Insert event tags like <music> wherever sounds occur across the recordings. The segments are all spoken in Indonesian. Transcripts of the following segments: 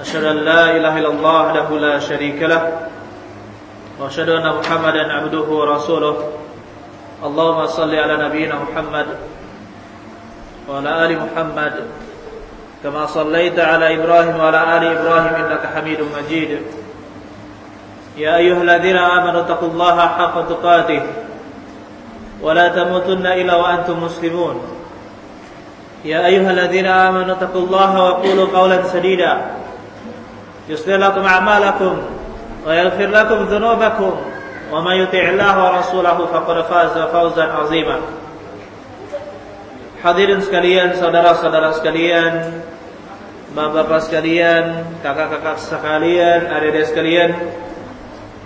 أشهد أن لا إله إلا الله وحده لا شريك له وأشهد أن محمدا عبده ورسوله. اللهم صل على نبينا محمد وعلى آل محمد كما صليت على إبراهيم وعلى آل إبراهيم إنك حميد مجيد. يا أيها الذين آمنوا اتقوا الله حق تقاته ولا تموتن إلا وأنتم مسلمون. يا أيها الذين آمنوا اتقوا الله وقولوا قولا سديدا. يصلح لكم أعمالكم ويغفر لكم ذنوبكم ومن يطع الله ورسوله فقد فاز فوزا عظيما Hadirin sekalian, saudara-saudara sekalian, bapak-bapak sekalian, kakak-kakak sekalian, adik-adik sekalian,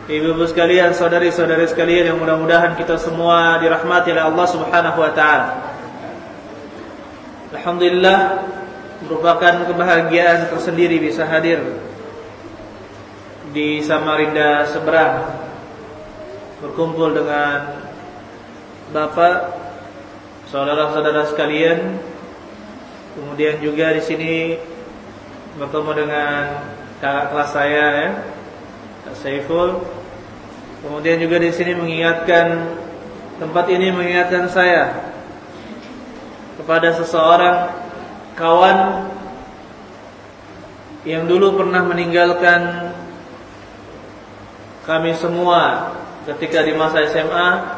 ibu-ibu sekalian, saudari-saudari sekalian yang mudah-mudahan kita semua dirahmati oleh Allah Subhanahu wa taala. Alhamdulillah merupakan kebahagiaan tersendiri bisa hadir di Samarinda seberang berkumpul dengan Bapak saudara-saudara sekalian. Kemudian juga di sini bertemu dengan kakak kelas saya ya, Kak Saiful. Kemudian juga di sini mengingatkan tempat ini mengingatkan saya kepada seseorang kawan yang dulu pernah meninggalkan kami semua ketika di masa SMA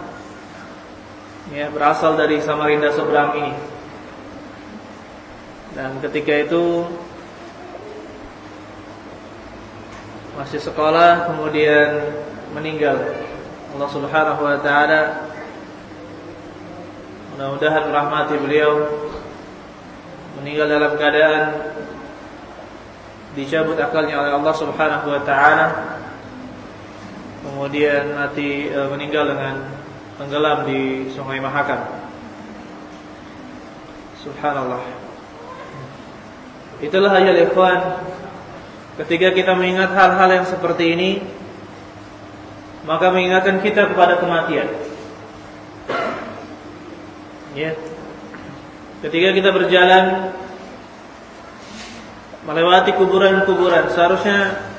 ya berasal dari Samarinda seberang ini. Dan ketika itu masih sekolah kemudian meninggal. Allah Subhanahu wa taala mudah-mudahan rahmati beliau meninggal dalam keadaan dicabut akalnya oleh Allah Subhanahu wa taala kemudian mati e, meninggal dengan tenggelam di Sungai Mahakam. Subhanallah. Itulah ayat ikhwan Ketika kita mengingat hal-hal yang seperti ini Maka mengingatkan kita kepada kematian Ya Ketika kita berjalan Melewati kuburan-kuburan Seharusnya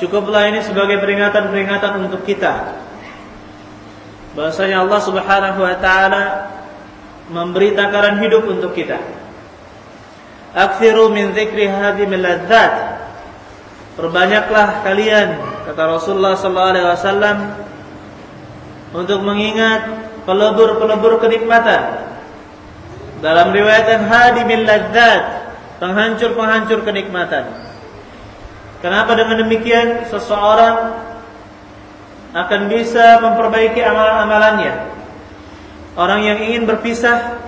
Cukuplah ini sebagai peringatan-peringatan untuk kita bahasanya Allah Subhanahu wa taala memberi takaran hidup untuk kita. Akthiru min dzikri hadhimil ladzat. Perbanyaklah kalian kata Rasulullah sallallahu alaihi wasallam untuk mengingat pelebur-pelebur kenikmatan. Dalam riwayat hadimil ladzat, penghancur-penghancur kenikmatan. Kenapa dengan demikian seseorang akan bisa memperbaiki amalan-amalannya. Orang yang ingin berpisah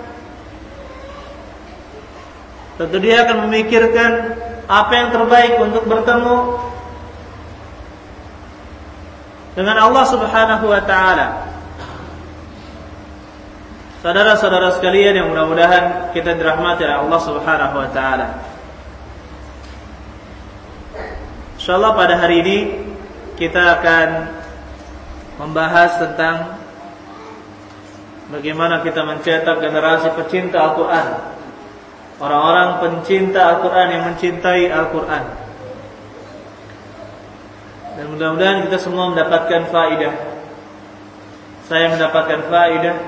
tentu dia akan memikirkan apa yang terbaik untuk bertemu dengan Allah Subhanahu wa taala. Saudara-saudara sekalian yang mudah-mudahan kita dirahmati oleh Allah Subhanahu wa taala. Insyaallah pada hari ini kita akan membahas tentang bagaimana kita mencetak generasi pecinta Al-Quran. Orang-orang pencinta Al-Quran yang mencintai Al-Quran. Dan mudah-mudahan kita semua mendapatkan faidah. Saya mendapatkan faidah.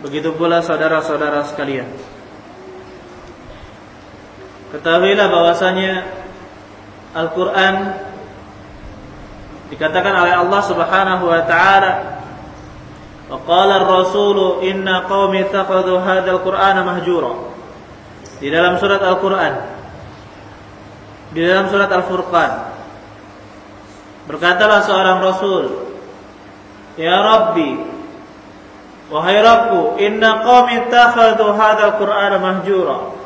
Begitu pula saudara-saudara sekalian. Ketahuilah bahwasanya Al-Quran Dikatakan oleh Allah Subhanahu wa taala Wa qala ar-rasul inna qaumi takhadhu hadzal qur'ana mahjura. Di dalam surat Al-Qur'an. Di dalam surat Al-Furqan. Berkatalah seorang rasul, "Ya Rabbi, wahai Rabbku, inna qaumi takhadhu hadzal qur'ana mahjura."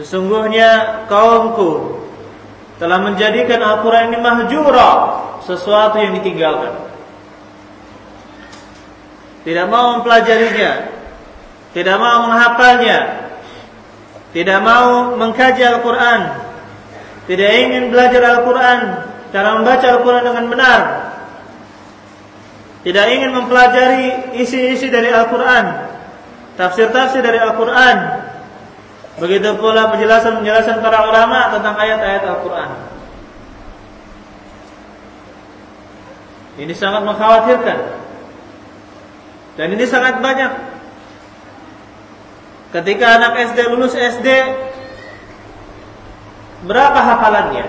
Sesungguhnya kaumku telah menjadikan Al-Quran ini mahjura sesuatu yang ditinggalkan. Tidak mau mempelajarinya tidak mau menghafalnya tidak mau mengkaji Al-Quran tidak ingin belajar Al-Quran cara membaca Al-Quran dengan benar tidak ingin mempelajari isi-isi dari Al-Quran tafsir-tafsir dari Al-Quran Begitu pula penjelasan-penjelasan para ulama tentang ayat-ayat Al-Quran. Ini sangat mengkhawatirkan. Dan ini sangat banyak. Ketika anak SD lulus SD, berapa hafalannya?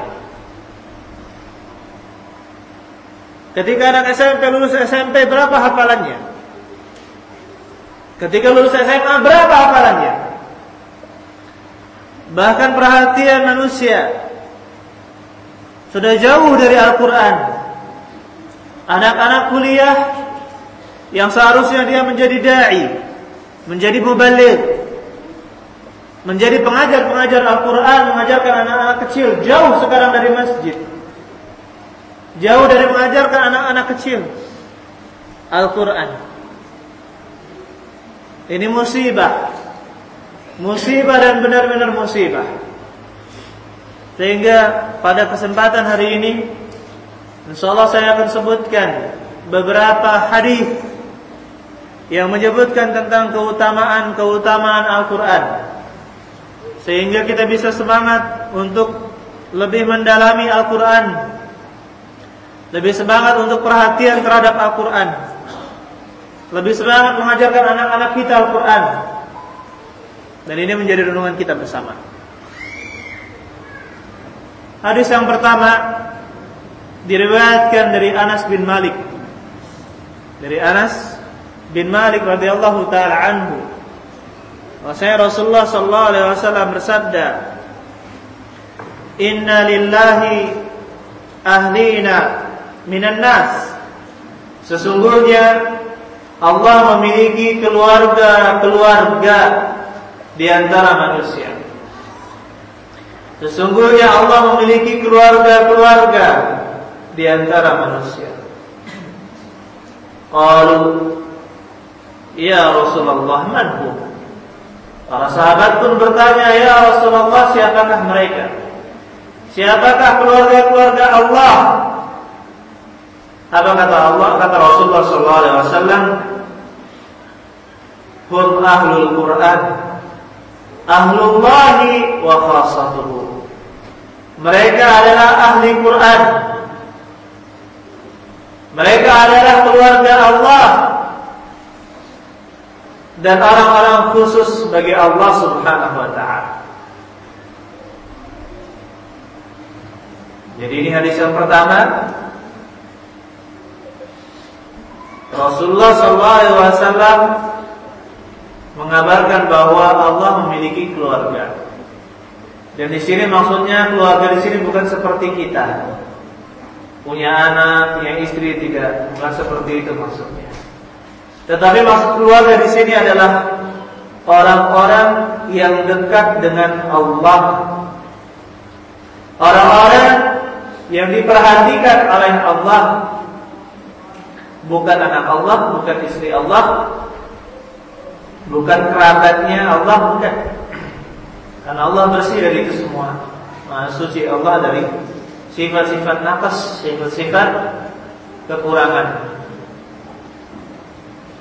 Ketika anak SMP lulus SMP, berapa hafalannya? Ketika lulus SMA, berapa hafalannya? Bahkan perhatian manusia sudah jauh dari Al-Quran. Anak-anak kuliah yang seharusnya dia menjadi da'i, menjadi mubalik, menjadi pengajar-pengajar Al-Quran, mengajarkan anak-anak kecil, jauh sekarang dari masjid. Jauh dari mengajarkan anak-anak kecil Al-Quran. Ini musibah musibah dan benar-benar musibah. Sehingga pada kesempatan hari ini insyaallah saya akan sebutkan beberapa hadis yang menyebutkan tentang keutamaan-keutamaan Al-Qur'an. Sehingga kita bisa semangat untuk lebih mendalami Al-Qur'an. Lebih semangat untuk perhatian terhadap Al-Qur'an. Lebih semangat mengajarkan anak-anak kita Al-Qur'an dan ini menjadi renungan kita bersama. Hadis yang pertama diriwayatkan dari Anas bin Malik. Dari Anas bin Malik radhiyallahu taala anhu. Rasulullah sallallahu alaihi wasallam bersabda, "Inna lillahi ahlina minan nas." Sesungguhnya Allah memiliki keluarga-keluarga di antara manusia. Sesungguhnya Allah memiliki keluarga-keluarga di antara manusia. Qalu Ya Rasulullah manhum Para sahabat pun bertanya Ya Rasulullah siapakah mereka? Siapakah keluarga-keluarga Allah? Apa kata Allah? Kata Rasulullah SAW Hum ahlul Quran ahlullahi wa khasatuhu. Mereka adalah ahli Quran. Mereka adalah keluarga Allah dan orang-orang khusus bagi Allah Subhanahu wa taala. Jadi ini hadis yang pertama Rasulullah SAW mengabarkan bahwa Allah memiliki keluarga. Dan di sini maksudnya keluarga di sini bukan seperti kita. Punya anak, punya istri tidak, bukan seperti itu maksudnya. Tetapi maksud keluarga di sini adalah orang-orang yang dekat dengan Allah. Orang-orang yang diperhatikan oleh Allah bukan anak Allah, bukan istri Allah, bukan kerabatnya Allah bukan karena Allah bersih dari itu semua suci Allah dari sifat-sifat nafas sifat-sifat kekurangan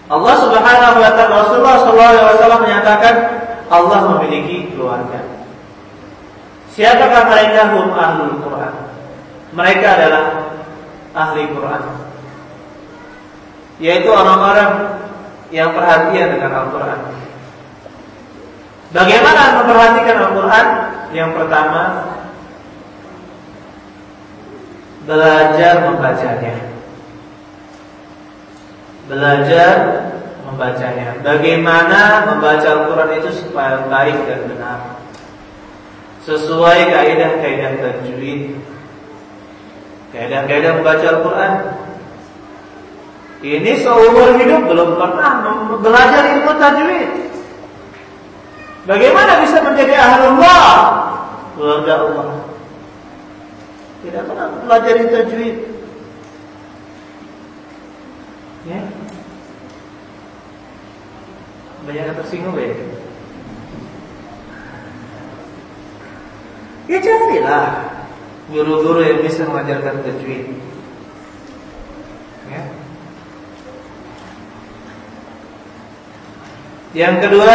Allah Subhanahu wa taala Rasulullah sallallahu alaihi wasallam menyatakan Allah memiliki keluarga. Siapakah mereka hum ahlul Quran? Mereka adalah ahli Quran. Yaitu orang-orang yang perhatian dengan Al-Quran. Bagaimana memperhatikan Al-Quran? Yang pertama, belajar membacanya. Belajar membacanya. Bagaimana membaca Al-Quran itu supaya baik dan benar. Sesuai kaidah-kaidah tajwid. Kaidah-kaidah membaca Al-Quran ini seumur hidup belum pernah belajar ilmu tajwid. Bagaimana bisa menjadi ahlullah? Allah. Tidak pernah belajar tajwid. Ya. Banyak yang tersinggung ya. Ya carilah guru-guru yang bisa mengajarkan tajwid. Ya. Yang kedua,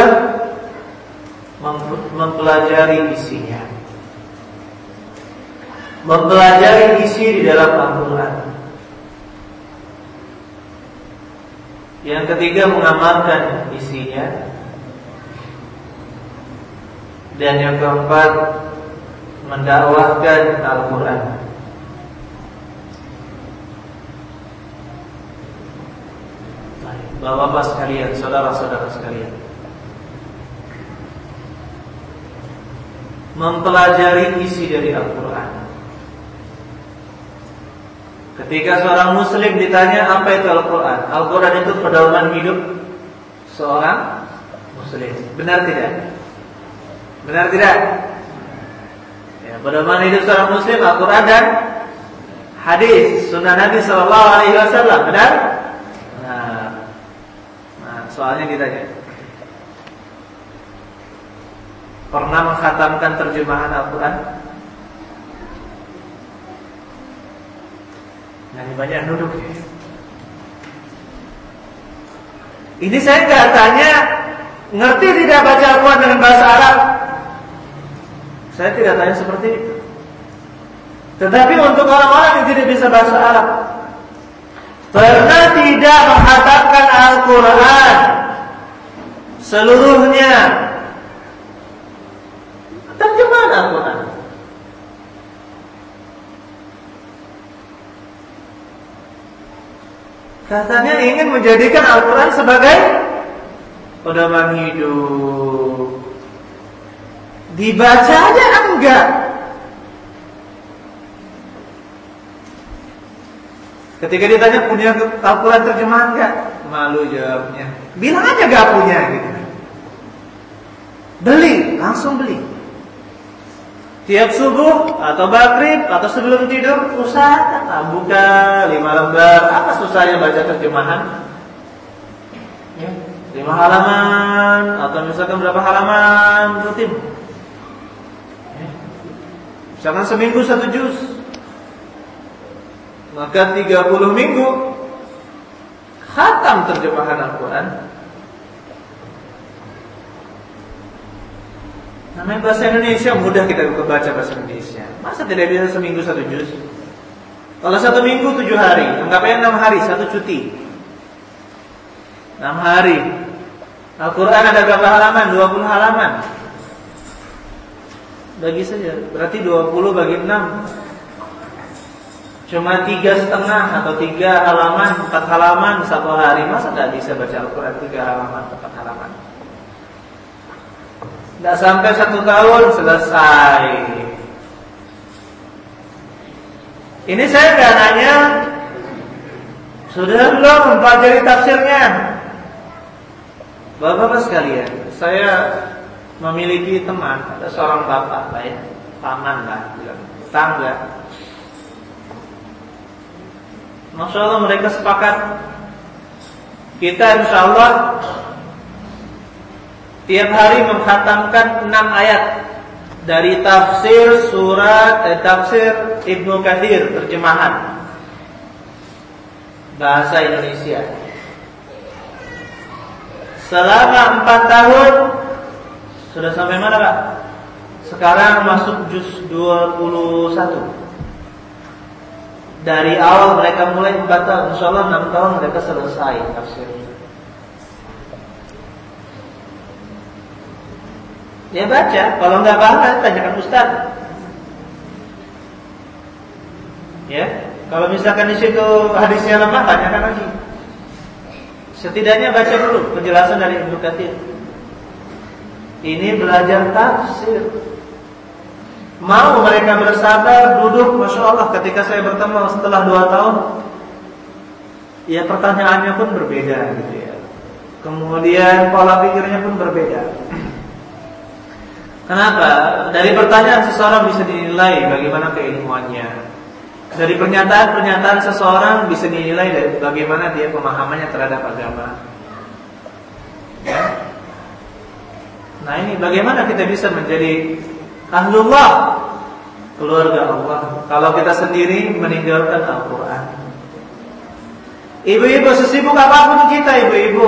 mempelajari isinya. Mempelajari isi di dalam Al-Quran. Yang ketiga mengamalkan isinya. Dan yang keempat mendakwahkan Al-Quran. Bapak-bapak sekalian, saudara-saudara sekalian. Mempelajari isi dari Al-Quran. Ketika seorang muslim ditanya apa itu Al-Quran Al-Quran itu pedoman hidup Seorang muslim Benar tidak? Benar tidak? Ya, pedoman hidup seorang muslim Al-Quran dan hadis Sunnah Nabi Sallallahu Alaihi Wasallam Benar? Soalnya ditanya Pernah menghatamkan terjemahan Al-Quran? Nanti banyak duduk ya. Ini saya nggak tanya ngerti tidak baca Al-Quran dengan bahasa Arab. Saya tidak tanya seperti itu. Tetapi untuk orang-orang yang tidak bisa bahasa Arab, pernah tidak menghatamkan Al-Quran seluruhnya. Terjemahan Al-Quran. Katanya ingin menjadikan Al-Quran sebagai pedoman hidup. Dibaca aja enggak. Ketika ditanya punya Al-Quran terjemahan enggak? Malu jawabnya. Bilang aja enggak punya gitu. Beli, langsung beli. Tiap subuh atau maghrib atau sebelum tidur Ustaz buka lima lembar Apa susahnya baca terjemahan ya, Lima halaman Atau misalkan berapa halaman Rutin ya. Misalkan seminggu satu juz Maka 30 minggu Khatam terjemahan Al-Quran Namanya bahasa Indonesia mudah kita baca bahasa Indonesia. Masa tidak bisa seminggu satu juz? Kalau satu minggu tujuh hari, anggapnya enam hari satu cuti. Enam hari. Al-Quran ada berapa halaman? 20 halaman. Bagi saja, berarti 20 bagi 6 Cuma tiga setengah atau tiga halaman, empat halaman satu hari Masa tidak bisa baca Al-Quran tiga halaman, empat halaman tidak sampai satu tahun selesai. Ini saya nggak nanya sudah belum mempelajari tafsirnya. Bapak-bapak sekalian, saya memiliki teman, ada seorang bapak ya, paman lah, tangga. Masya Allah mereka sepakat kita insya Allah tiap hari menghatamkan enam ayat dari tafsir surat eh, tafsir Ibnu Katsir terjemahan bahasa Indonesia. Selama empat tahun sudah sampai mana Pak? Sekarang masuk juz 21 Dari awal mereka mulai tahun Insya Allah 6 tahun mereka selesai tafsirnya Dia baca, kalau nggak paham tanyakan Ustaz. Ya, kalau misalkan di situ hadisnya lemah, tanyakan lagi. Setidaknya baca dulu penjelasan dari Ibnu Katsir. Ini belajar tafsir. Mau mereka bersabar duduk, masya Allah, ketika saya bertemu setelah dua tahun, ya pertanyaannya pun berbeda gitu ya. Kemudian pola pikirnya pun berbeda. <clears throat> Kenapa? Dari pertanyaan seseorang bisa dinilai bagaimana keilmuannya. Dari pernyataan-pernyataan seseorang bisa dinilai dari bagaimana dia pemahamannya terhadap agama. Ya? Nah ini bagaimana kita bisa menjadi ahlullah keluarga Allah kalau kita sendiri meninggalkan Al-Quran. Ibu-ibu sesibuk apa pun kita ibu-ibu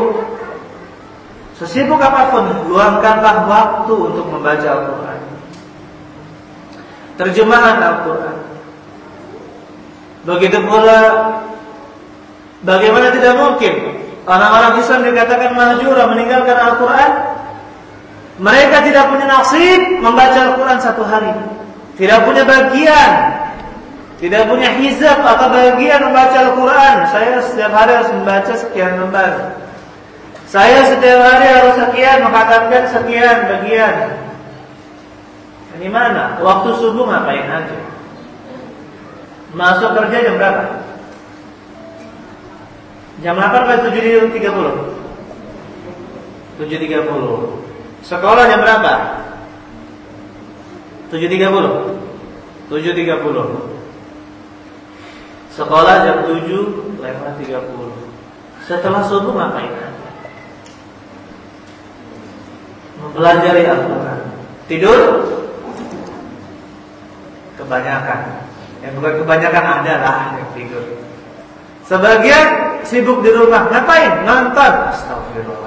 Sesibuk apa pun, luangkanlah waktu untuk membaca Al-Quran. Terjemahan Al-Quran. Begitu pula, bagaimana tidak mungkin orang-orang Islam dikatakan mahjura meninggalkan Al-Quran? Mereka tidak punya nasib membaca Al-Quran satu hari. Tidak punya bagian. Tidak punya hizab atau bagian membaca Al-Quran. Saya setiap hari harus membaca sekian lembar. Saya setiap hari harus sekian mengatakan sekian bagian. Ini mana? Waktu subuh ngapain aja? Masuk kerja jam berapa? Jam 8 atau 7.30? 7.30 Sekolah jam berapa? 7.30 7.30 Sekolah jam 7 lewat 30 Setelah subuh ngapain? mempelajari Al-Quran. Tidur? Kebanyakan. Yang bukan kebanyakan adalah yang tidur. Sebagian sibuk di rumah. Ngapain? Nonton. Astagfirullah.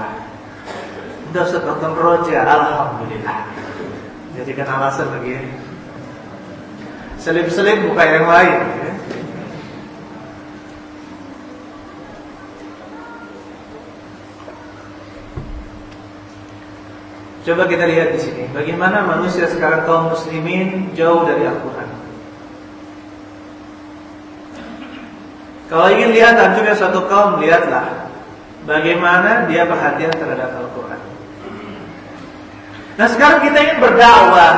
Udah nonton roja. Alhamdulillah. Jadikan alasan begini. Selip-selip bukan yang lain. Ya. Coba kita lihat di sini, bagaimana manusia sekarang kaum muslimin jauh dari Al-Quran. Kalau ingin lihat hancurnya suatu kaum, lihatlah bagaimana dia perhatian terhadap Al-Quran. Nah sekarang kita ingin berdakwah,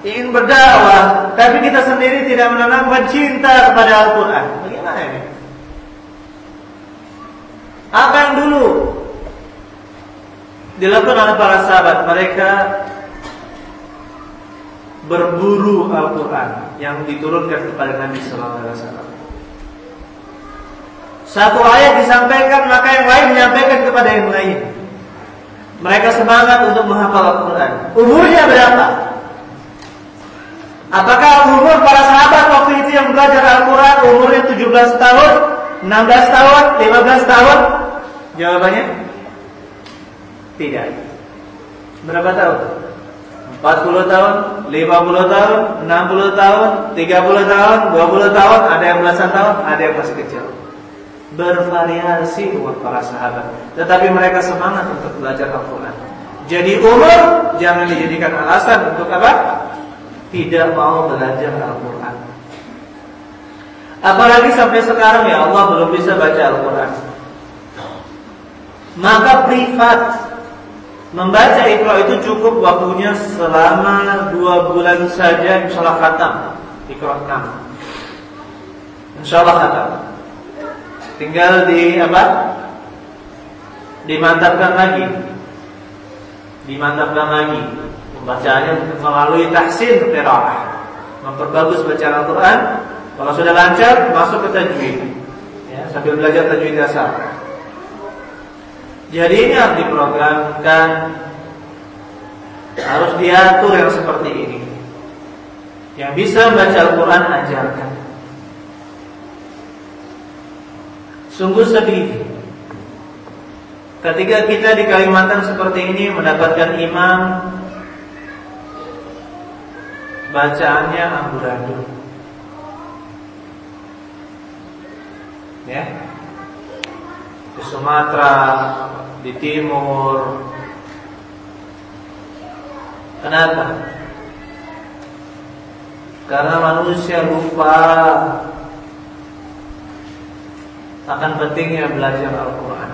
ingin berdakwah, tapi kita sendiri tidak menanamkan cinta kepada Al-Quran. Bagaimana ini? Apa yang dulu dilakukan oleh para sahabat mereka berburu Al-Quran yang diturunkan kepada Nabi Sallallahu Alaihi Wasallam. Satu ayat disampaikan maka yang lain menyampaikan kepada yang lain. Mereka semangat untuk menghafal Al-Quran. Umurnya berapa? Apakah umur para sahabat waktu itu yang belajar Al-Quran umurnya 17 tahun, 16 tahun, 15 tahun? Jawabannya tidak. Berapa tahun? 40 tahun, 50 tahun, 60 tahun, 30 tahun, 20 tahun, ada yang belasan tahun, ada yang masih kecil. Bervariasi umur para sahabat, tetapi mereka semangat untuk belajar Al-Quran. Jadi umur jangan dijadikan alasan untuk apa? Tidak mau belajar Al-Quran. Apalagi sampai sekarang ya Allah belum bisa baca Al-Quran. Maka privat Membaca Iqra itu cukup waktunya selama dua bulan saja Insya Allah khatam Iqra 6 Insya Allah khatam Tinggal di apa? Dimantapkan lagi. Dimantapkan lagi. Pembacaannya melalui tahsin qiraah. Memperbagus bacaan Al-Quran. Kalau sudah lancar masuk ke tajwid. Ya, Sambil belajar tajwid dasar. Jadi ini harus diprogramkan. Harus diatur yang seperti ini. Yang bisa membaca Al-Quran ajarkan Sungguh sedih Ketika kita di Kalimantan seperti ini Mendapatkan imam Bacaannya amburadul Ya di Sumatera, di timur. Kenapa? Karena manusia lupa akan pentingnya belajar Al-Quran.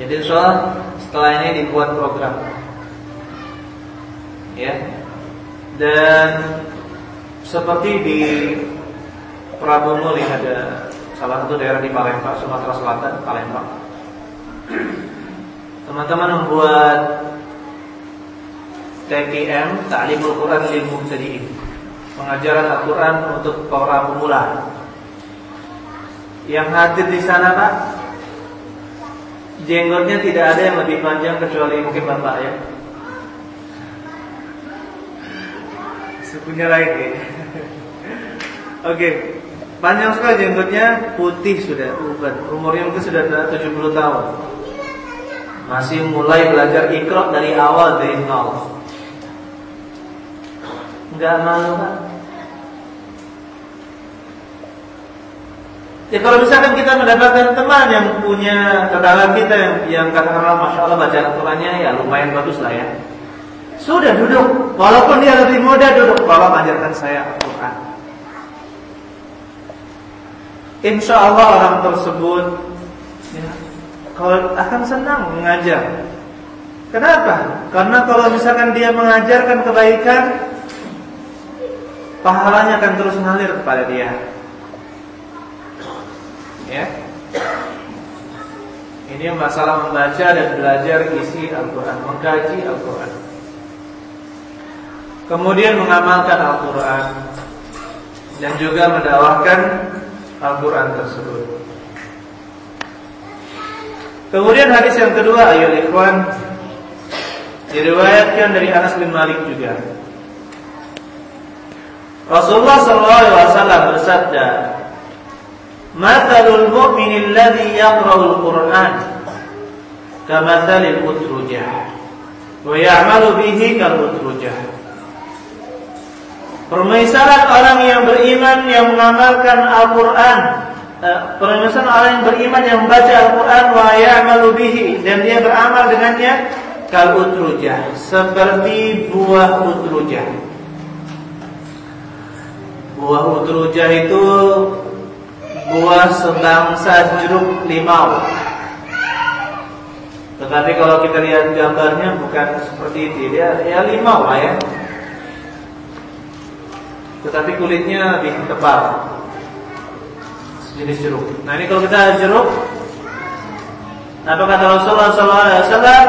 Jadi soal setelah ini dibuat program, ya, dan seperti di Prabomuli ada salah satu daerah di Palembang, Sumatera Selatan, Palembang. Teman-teman membuat TPM Ta'limul Quran lil Mubtadi'in. Pengajaran Al-Quran untuk para pemula. Yang hadir di sana Pak Jenggotnya tidak ada yang lebih panjang kecuali mungkin Bapak ya Sukunya lain ya <laughs> Oke. Panjang sekali jenggotnya, putih sudah, bukan. Umurnya mungkin sudah 70 tahun. Masih mulai belajar ikrok dari awal dari nol. Enggak malu kan? Ya kalau misalkan kita mendapatkan teman yang punya tetangga kita yang, yang katakanlah masya Allah baca Al-Qurannya ya lumayan bagus lah ya. Sudah duduk, walaupun dia lebih muda duduk, tolong ajarkan saya Al-Quran. Insya Allah orang tersebut ya, kalau akan senang mengajar. Kenapa? Karena kalau misalkan dia mengajarkan kebaikan, pahalanya akan terus mengalir kepada dia. Ya. Ini masalah membaca dan belajar isi Al-Quran Mengkaji Al-Quran. Kemudian mengamalkan Al-Quran Dan juga mendakwahkan Al-Quran tersebut. Kemudian hadis yang kedua Ayol Ikhwan Diriwayatkan dari Anas bin Malik juga Rasulullah SAW bersabda Mathalul mu'min alladhi yaqra'ul Qur'an kamathalil utrujah wa ya'malu bihi kal utrujah. Permisalan orang yang beriman yang mengamalkan Al-Qur'an eh, Permisalan orang yang beriman yang membaca Al-Quran Wa ya'malu bihi Dan dia beramal dengannya Kal utrujah Seperti buah utrujah Buah utrujah itu buah sebangsa jeruk limau. Tetapi kalau kita lihat gambarnya bukan seperti itu, dia ya limau lah ya. Tetapi kulitnya lebih tebal. Jenis jeruk. Nah ini kalau kita jeruk, apa kata Rasulullah SAW?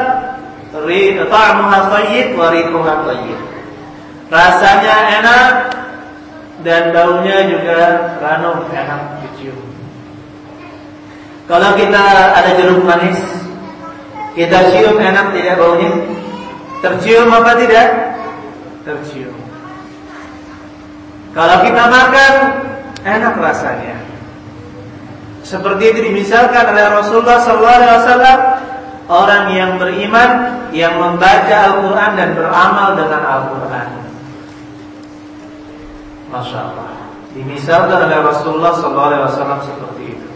Ta'muha tayyib wa rihuha tayyib. Rasanya enak dan baunya juga ranum enak dicium. Kalau kita ada jeruk manis, kita cium enak tidak baunya? Tercium apa tidak? Tercium. Kalau kita makan, enak rasanya. Seperti itu dimisalkan oleh Rasulullah SAW orang yang beriman yang membaca Al-Quran dan beramal dengan Al-Quran. Masya Allah. Dimisalkan oleh Rasulullah SAW seperti itu.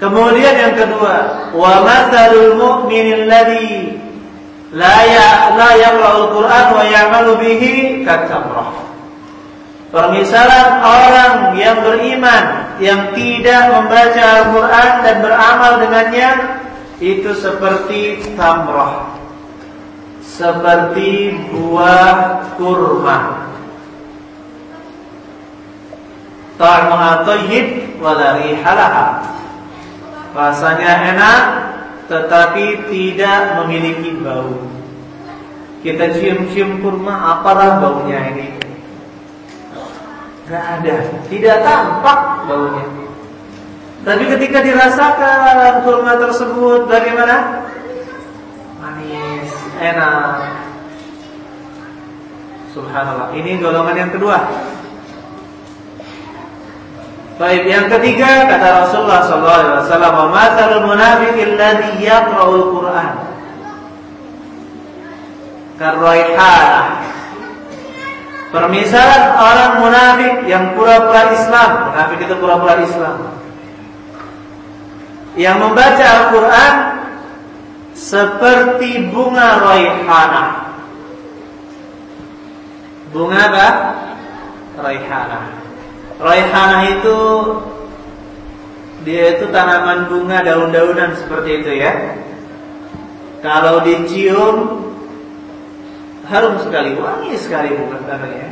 Kemudian yang kedua, wa mathalul mu'min alladhi la ya la yaqra'ul Qur'an wa ya'malu bihi katamrah. Permisalan orang yang beriman yang tidak membaca Al-Qur'an dan beramal dengannya itu seperti tamrah. Seperti buah kurma. Ta'muha thayyib wa la rihalaha. Rasanya enak tetapi tidak memiliki bau. Kita cium-cium kurma, apalah baunya ini? Gak ada, tidak tampak baunya. Tapi ketika dirasakan kurma tersebut bagaimana? Enak. Subhanallah. Ini golongan yang kedua. Baik, yang ketiga kata Rasulullah sallallahu alaihi wasallam, "Masalul munafiqil ladzi yaqra'ul Qur'an." Karaihanah. Permisalan orang munafik yang pura-pura Islam, munafik itu pura-pura Islam. Yang membaca Al-Qur'an seperti bunga raihanah. Bunga apa? Raihanah. Raihanah itu dia itu tanaman bunga daun-daunan seperti itu ya. Kalau dicium harum sekali, wangi sekali bunga tanahnya.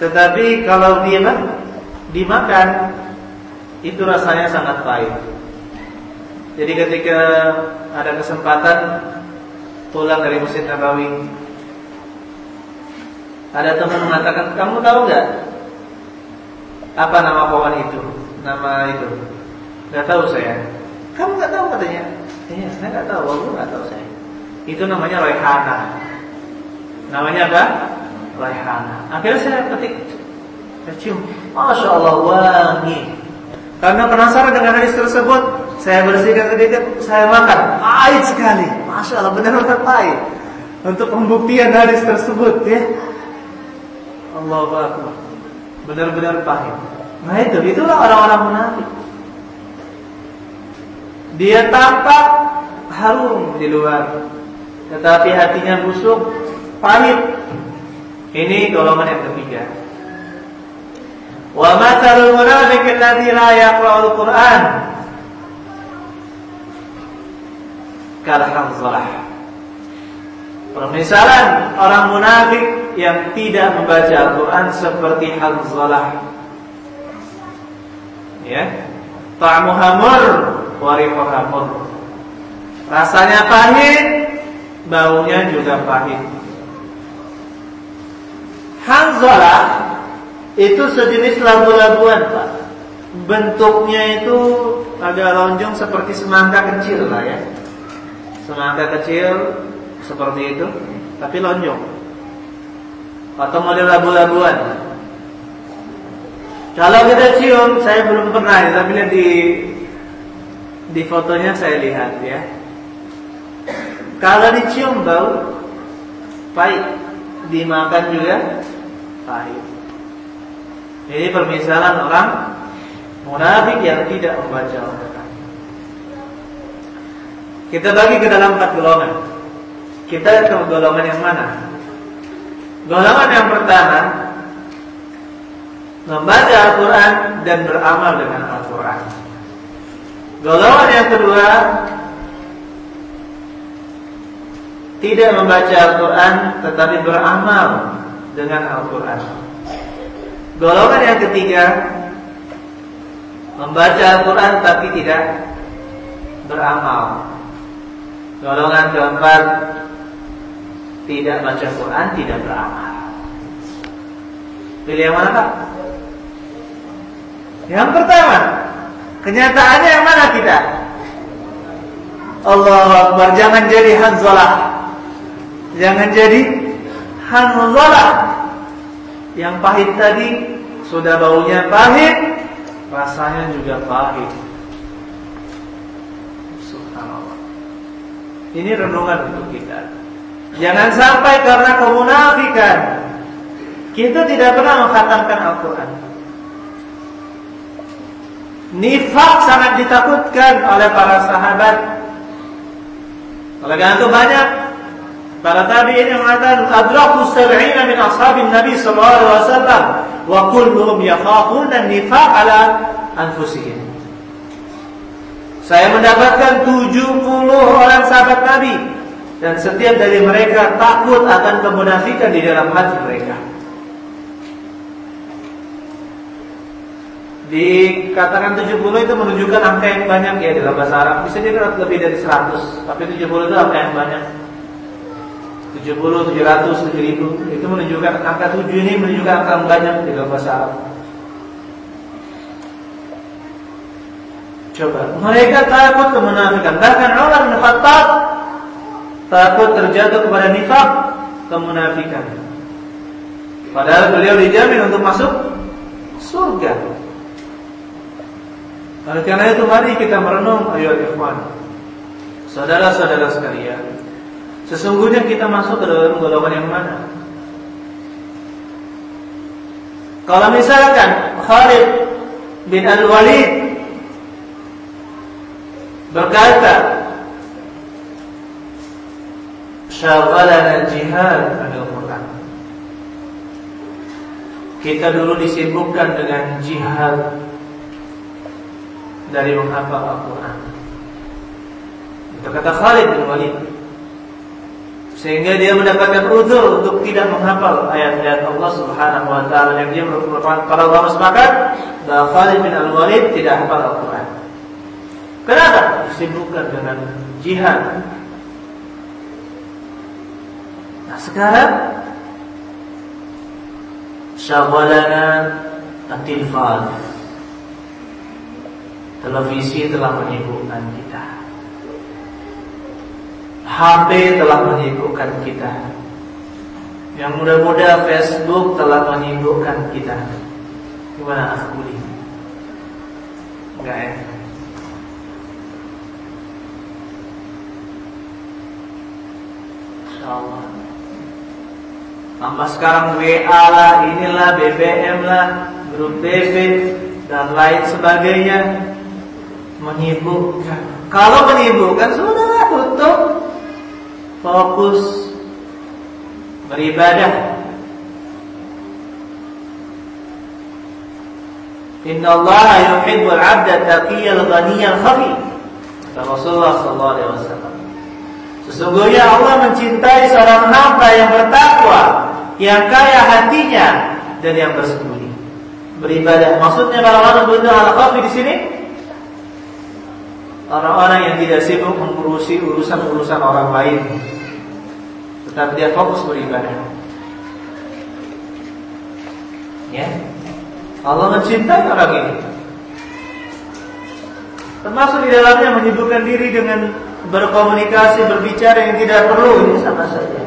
Tetapi kalau dia dimakan itu rasanya sangat pahit. Jadi ketika ada kesempatan pulang dari Masjid Nabawi, ada teman mengatakan, kamu tahu nggak apa nama pohon itu? Nama itu? Gak tahu saya. Kamu nggak tahu katanya? Iya, saya nggak tahu. Aku nggak tahu saya. Itu namanya Raihana. Namanya apa? Raihana. Akhirnya saya ketik Saya masya Allah wangi. Karena penasaran dengan hadis tersebut, saya bersihkan sedikit, saya makan. Pahit sekali, masya Allah benar-benar pahit. Untuk pembuktian hadis tersebut, ya. Allah Akbar. Benar-benar pahit. Nah itu, itulah orang-orang munafik. Dia tampak harum di luar, tetapi hatinya busuk, pahit. Ini golongan yang ketiga. Wa matalul munafiq alladhi la yaqra'ul Qur'an kal Permisalan orang munafik yang tidak membaca Al-Quran seperti Hanzalah. Ya, ta'muha mur wa hamur. Rasanya pahit, baunya juga pahit. Hanzalah itu sejenis labu-labuan, Pak. Bentuknya itu agak lonjong seperti semangka kecil lah ya. Semangka kecil seperti itu, tapi lonjong. Atau model labu-labuan. Kalau kita cium, saya belum pernah, ya, tapi lihat di di fotonya saya lihat ya. Kalau dicium bau pahit, dimakan juga pahit. Ini permisalan orang munafik yang tidak membaca Al-Quran. Kita bagi ke dalam empat golongan. Kita ke golongan yang mana? Golongan yang pertama Membaca Al-Quran dan beramal dengan Al-Quran Golongan yang kedua Tidak membaca Al-Quran Tetapi beramal dengan Al-Quran Golongan yang ketiga Membaca Al-Quran tapi tidak beramal Golongan keempat tidak baca Quran, tidak beramal. Pilih yang mana Pak? Yang pertama, kenyataannya yang mana kita? Allah Akbar, jangan jadi Hanzalah. Jangan jadi Hanzalah. Yang pahit tadi sudah baunya pahit, rasanya juga pahit. Subhanallah. Ini renungan untuk kita. Jangan sampai karena kemunafikan kita tidak pernah mengkhatamkan Al-Quran. Nifak sangat ditakutkan oleh para sahabat. Oleh karena itu banyak para tabi'in yang mengatakan adraku sab'ina min ashabin Nabi sallallahu alaihi wasallam wa kulluhum yakhafuna nifaq ala anfusihim. Saya mendapatkan 70 orang sahabat Nabi dan setiap dari mereka takut akan kemunafikan di dalam hati mereka. Dikatakan 70 itu menunjukkan angka yang banyak ya dalam bahasa Arab. Bisa jadi lebih dari 100, tapi 70 itu angka yang banyak. 70, 700, 7000 itu menunjukkan angka 7 ini menunjukkan angka yang banyak di dalam bahasa Arab. Coba, mereka takut kemunafikan. Bahkan Umar bin Khattab takut terjatuh kepada nifak kemunafikan. Padahal beliau dijamin untuk masuk surga. Oleh karena itu mari kita merenung ayo ikhwan. Saudara-saudara sekalian, sesungguhnya kita masuk ke dalam golongan yang mana? Kalau misalkan Khalid bin Al-Walid berkata syaghalana jihad al Quran. Kita dulu disibukkan dengan jihad dari menghafal Al-Quran. Itu kata Khalid bin Walid. Sehingga dia mendapatkan uzur untuk tidak menghafal ayat-ayat Allah Subhanahu wa taala yang dia merupakan para ulama sepakat bahwa Khalid bin Al-Walid tidak hafal Al-Quran. Kenapa? Disibukkan dengan jihad Nah sekarang Syawalana Atilfal Televisi telah menyibukkan kita HP telah menyibukkan kita Yang muda-muda Facebook telah menyibukkan kita Gimana anak budi? Enggak ya? Insyaallah. Tambah sekarang WA lah, inilah BBM lah, grup BB dan lain sebagainya menyibukkan. Kalau menyibukkan sudah tutup, fokus beribadah. Inna Allah yuhibbul abda taqiyal ghaniyal khafi. Rasulullah sallallahu alaihi wasallam. Sesungguhnya Allah mencintai seorang hamba yang bertakwa, yang kaya hatinya dan yang bersembunyi. Beribadah. Maksudnya para orang berusaha al di sini orang-orang yang tidak sibuk mengurusi urusan-urusan orang lain. Tetapi dia fokus beribadah. Ya. Allah mencintai orang ini. Termasuk di dalamnya menyibukkan diri dengan berkomunikasi, berbicara yang tidak perlu ini sama saja.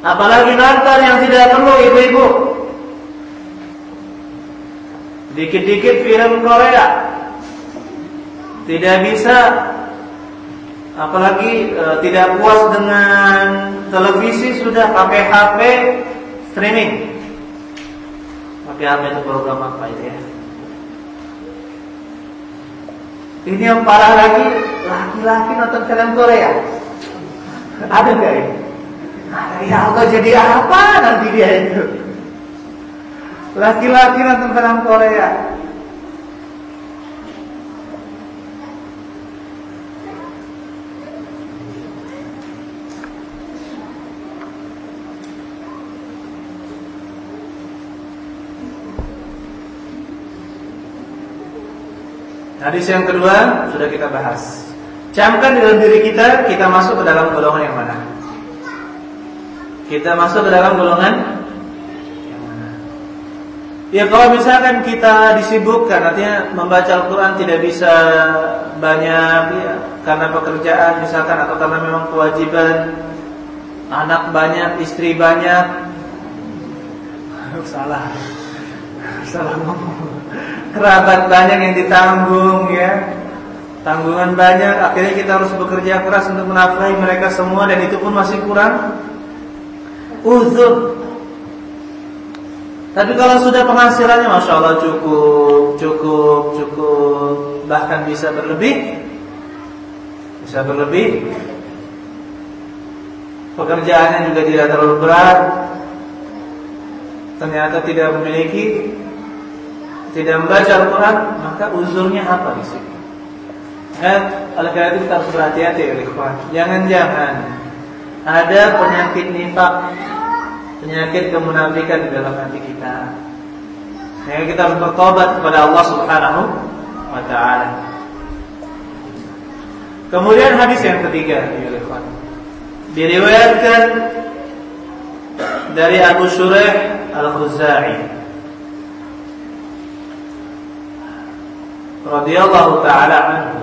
Apalagi nonton yang tidak perlu ibu-ibu. Dikit-dikit film Korea tidak bisa apalagi e, tidak puas dengan televisi sudah pakai HP streaming. Pakai HP itu program apa ya? Ini yang parah lagi, laki-laki nonton film Korea. Ada nggak ini? Ya Allah jadi apa nanti dia itu? Laki-laki nonton film Korea. Hadis yang kedua sudah kita bahas. Camkan di dalam diri kita, kita masuk ke dalam golongan yang mana? Kita masuk ke dalam golongan yang mana? Ya kalau misalkan kita disibukkan, artinya membaca Al-Quran tidak bisa banyak ya, karena pekerjaan misalkan atau karena memang kewajiban anak banyak, istri banyak, <laughs> salah, salah ngomong kerabat banyak yang ditanggung ya. Tanggungan banyak. Akhirnya kita harus bekerja keras untuk menafkahi mereka semua dan itu pun masih kurang. Uzur. Tapi kalau sudah penghasilannya masya Allah cukup cukup cukup. Bahkan bisa berlebih. Bisa berlebih. Pekerjaannya juga tidak terlalu berat. Ternyata tidak memiliki tidak membaca Al-Quran, maka uzurnya apa di sini? Eh, oleh itu kita harus berhati-hati ya, ikhwan. Jangan-jangan ada penyakit nifak, penyakit kemunafikan di dalam hati kita. Sehingga kita harus bertobat kepada Allah Subhanahu wa taala. Kemudian hadis yang ketiga, ya ikhwan. Diriwayatkan dari Abu Shuraih Al-Khuzai radhiyallahu taala anhu.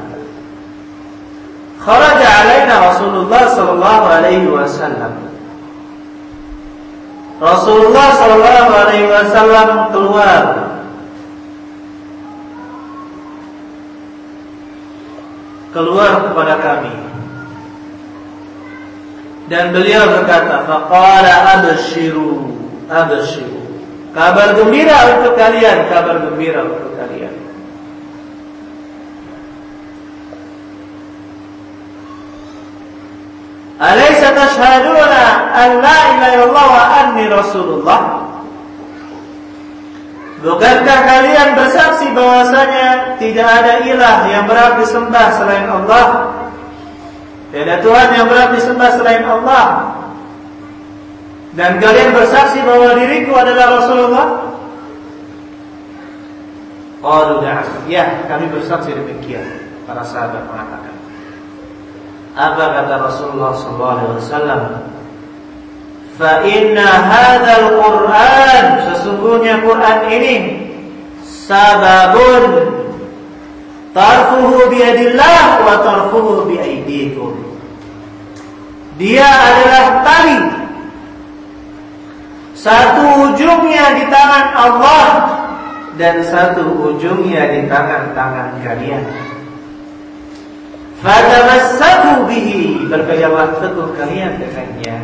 Kharaja alaina Rasulullah sallallahu alaihi wasallam. Rasulullah sallallahu alaihi wasallam keluar. Keluar kepada kami. Dan beliau berkata faqala abshiru abshiru. Kabar gembira untuk kalian kabar gembira untuk kalian Alaysa tashhaduna an la ilaha illallah wa anni rasulullah? Bukankah kalian bersaksi bahwasanya tidak ada ilah yang berhak disembah selain Allah? Tidak ada Tuhan yang berhak disembah selain Allah. Dan kalian bersaksi bahwa diriku adalah Rasulullah? Qalu Ya, kami bersaksi demikian. Para sahabat mengatakan. Apa kata Rasulullah SAW? Fa inna hadzal Qur'an sesungguhnya Quran ini sababun tarfuhu biadillah wa tarfuhu biaidikum. Dia adalah tali satu ujungnya di tangan Allah dan satu ujungnya di tangan-tangan kalian. Fatamassaku bihi berpeganglah teguh kalian dengannya.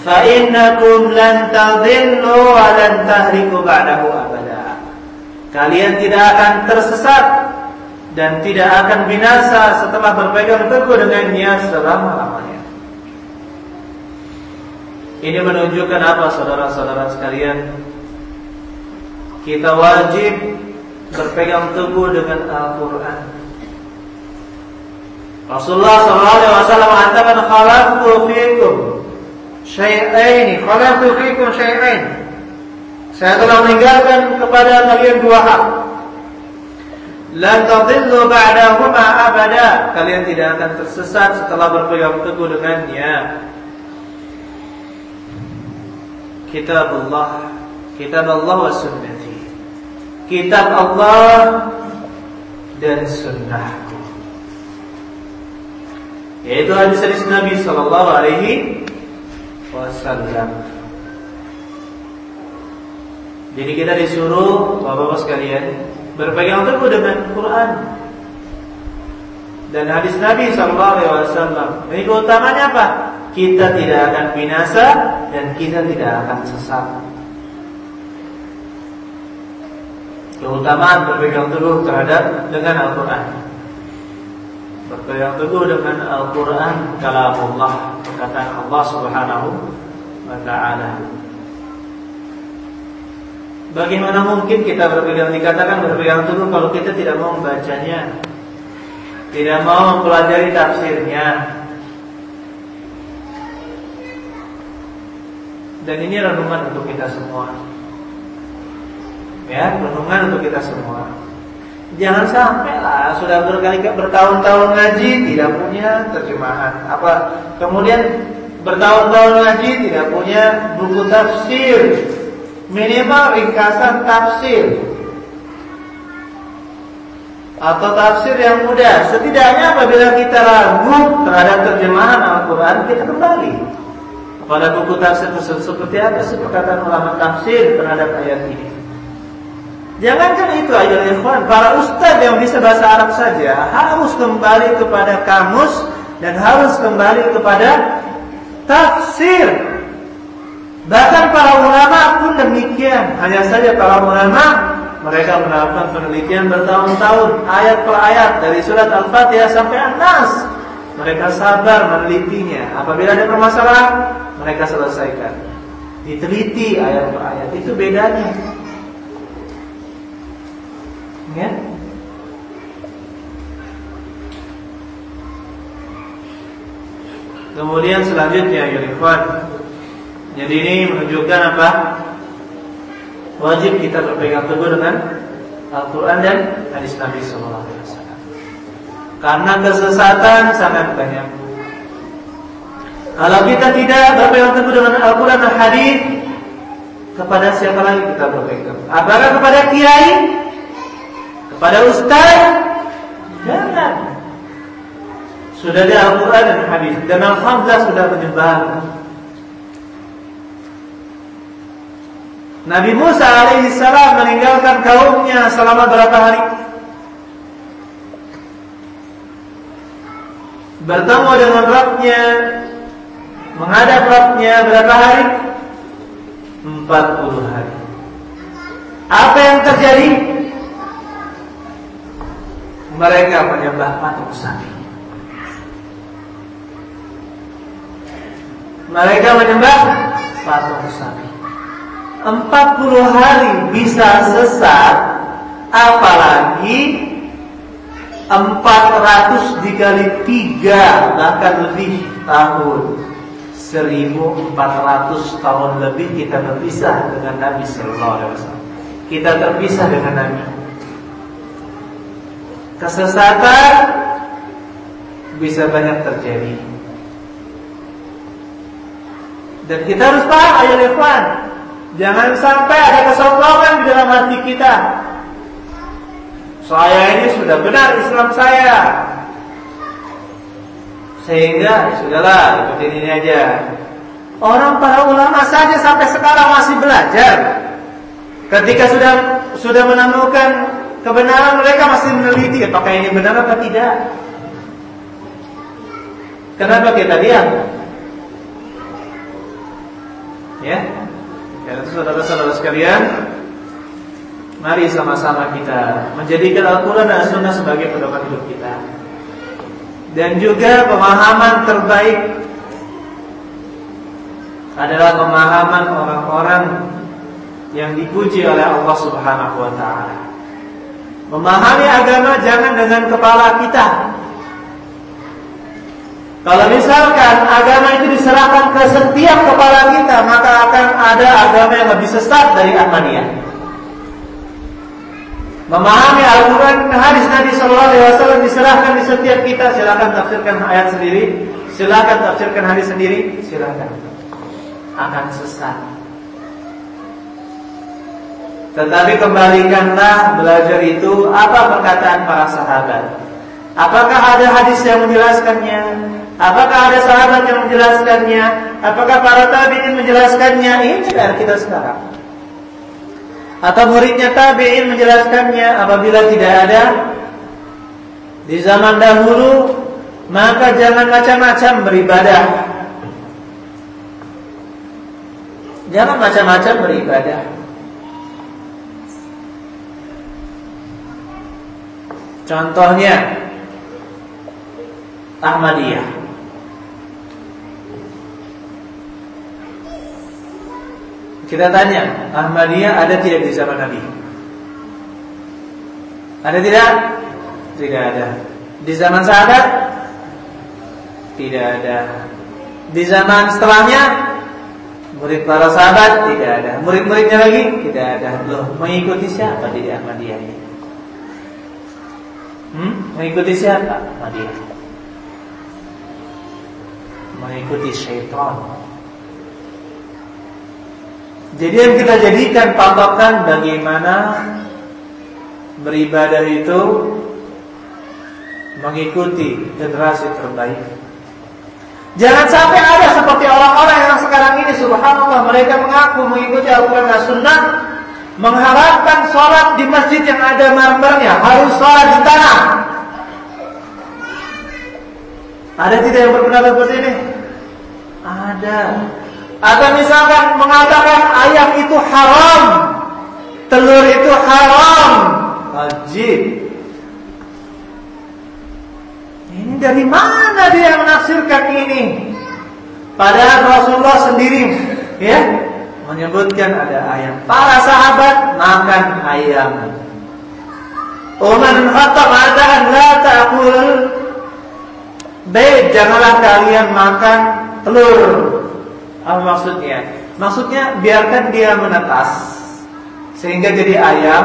Fa innakum lan tadhillu wa lan tahriku ba'dahu abada. Kalian tidak akan tersesat dan tidak akan binasa setelah berpegang teguh dengannya selama-lamanya. Ini menunjukkan apa saudara-saudara sekalian? Kita wajib berpegang teguh dengan Al-Quran. Rasulullah SAW mengatakan khalaqtu fikum syai'ain, khalaqtu fikum syai'ain. Saya telah meninggalkan kepada kalian dua hal. Lan tadillu ba'dahuma abada. Kalian tidak akan tersesat setelah berpegang teguh dengannya. Kitab Allah, kitab Allah wa sunnati kitab Allah dan sunnahku yaitu hadis-hadis Nabi Sallallahu Alaihi Wasallam. Jadi kita disuruh bapak-bapak sekalian berpegang teguh dengan Quran dan hadis Nabi Sallallahu Alaihi Wasallam. Ini keutamanya apa? Kita tidak akan binasa dan kita tidak akan sesat. Keutamaan berpegang teguh terhadap dengan Al-Quran. Berpegang teguh dengan Al-Quran kalamullah perkataan Allah Subhanahu wa taala. Bagaimana mungkin kita berpegang dikatakan berpegang teguh kalau kita tidak mau membacanya, tidak mau mempelajari tafsirnya, dan ini renungan untuk kita semua ya renungan untuk kita semua. Jangan sampai lah sudah berkali bertahun-tahun ngaji tidak punya terjemahan. Apa? Kemudian bertahun-tahun ngaji tidak punya buku tafsir. Minimal ringkasan tafsir. Atau tafsir yang mudah. Setidaknya apabila kita ragu terhadap terjemahan Al-Quran kita kembali. Kepada buku tafsir seperti apa sih perkataan ulama tafsir terhadap ayat ini Jangankan itu ayo ikhwan, para ustadz yang bisa bahasa Arab saja harus kembali kepada kamus dan harus kembali kepada tafsir. Bahkan para ulama pun demikian. Hanya saja para ulama mereka melakukan penelitian bertahun-tahun ayat per ayat dari surat Al-Fatihah sampai An-Nas. Mereka sabar menelitinya. Apabila ada permasalahan, mereka selesaikan. Diteliti ayat per ayat. Itu bedanya. Ya. Kemudian selanjutnya ya. Jadi ini menunjukkan apa? Wajib kita berpegang teguh dengan Al-Quran dan hadis Nabi Sallallahu Alaihi Wasallam. Karena kesesatan sangat banyak. Kalau kita tidak berpegang teguh dengan Al-Quran dan hadis, kepada siapa lagi kita berpegang? Apakah kepada kiai kepada ustaz jangan sudah ada Al-Quran dan hadis dan Alhamdulillah sudah menyebar Nabi Musa alaihissalam meninggalkan kaumnya selama berapa hari? Bertemu dengan Rabbnya Menghadap Rabbnya berapa hari? 40 hari Apa yang terjadi? Mereka menyembah patung sapi. Mereka menyembah patung sapi. 40 hari bisa sesat apalagi 400 dikali 3 bahkan lebih tahun 1400 tahun lebih kita terpisah dengan Nabi sallallahu alaihi wasallam. Kita terpisah dengan Nabi kesesatan bisa banyak terjadi. Dan kita harus paham ayat ikhwan, jangan sampai ada kesombongan di dalam hati kita. Saya ini sudah benar Islam saya. Sehingga sudahlah ikutin ini aja. Orang para ulama saja sampai sekarang masih belajar. Ketika sudah sudah menemukan kebenaran mereka masih meneliti apakah ini benar atau tidak. Kenapa kita diam? Ya, karena itu saudara-saudara sekalian, mari sama-sama kita menjadikan Al-Quran dan Sunnah sebagai pedoman hidup kita. Dan juga pemahaman terbaik adalah pemahaman orang-orang yang dipuji oleh Allah Subhanahu wa taala. Memahami agama jangan dengan kepala kita. Kalau misalkan agama itu diserahkan ke setiap kepala kita, maka akan ada agama yang lebih sesat dari Ahmadiyah. Memahami Al-Quran hadis Nabi Sallallahu Alaihi Wasallam diserahkan di setiap kita. Silakan tafsirkan ayat sendiri, silakan tafsirkan hadis sendiri, silakan. Akan sesat. Tetapi kembalikanlah belajar itu apa perkataan para sahabat. Apakah ada hadis yang menjelaskannya? Apakah ada sahabat yang menjelaskannya? Apakah para tabi'in menjelaskannya? Ini PR kita sekarang. Atau muridnya tabi'in menjelaskannya apabila tidak ada di zaman dahulu maka jangan macam-macam beribadah. Jangan macam-macam beribadah. Contohnya Ahmadiyah. Kita tanya, Ahmadiyah ada tidak di zaman Nabi? Ada tidak? Tidak ada. Di zaman sahabat? Tidak ada. Di zaman setelahnya? Murid para sahabat? Tidak ada. Murid-muridnya lagi? Tidak ada. Loh, mengikuti siapa di Ahmadiyah ini? Hmm? Mengikuti siapa? Ahmadiyah. Mengikuti syaitan. Jadi yang kita jadikan patokan bagaimana beribadah itu mengikuti generasi terbaik. Jangan sampai ada seperti orang-orang yang sekarang ini subhanallah mereka mengaku mengikuti Al-Quran dan Sunnah mengharapkan sholat di masjid yang ada marmernya harus sholat di tanah. Ada tidak yang berpendapat seperti ini? Ada. Atau misalkan mengatakan ayam itu haram, telur itu haram, wajib. Ini dari mana dia menafsirkan ini? Padahal Rasulullah sendiri, ya, menyebutkan ada ayam. Para sahabat makan ayam. Umar bin Khattab mengatakan la ta'kul baik janganlah kalian makan telur. Apa maksudnya? Maksudnya biarkan dia menetas sehingga jadi ayam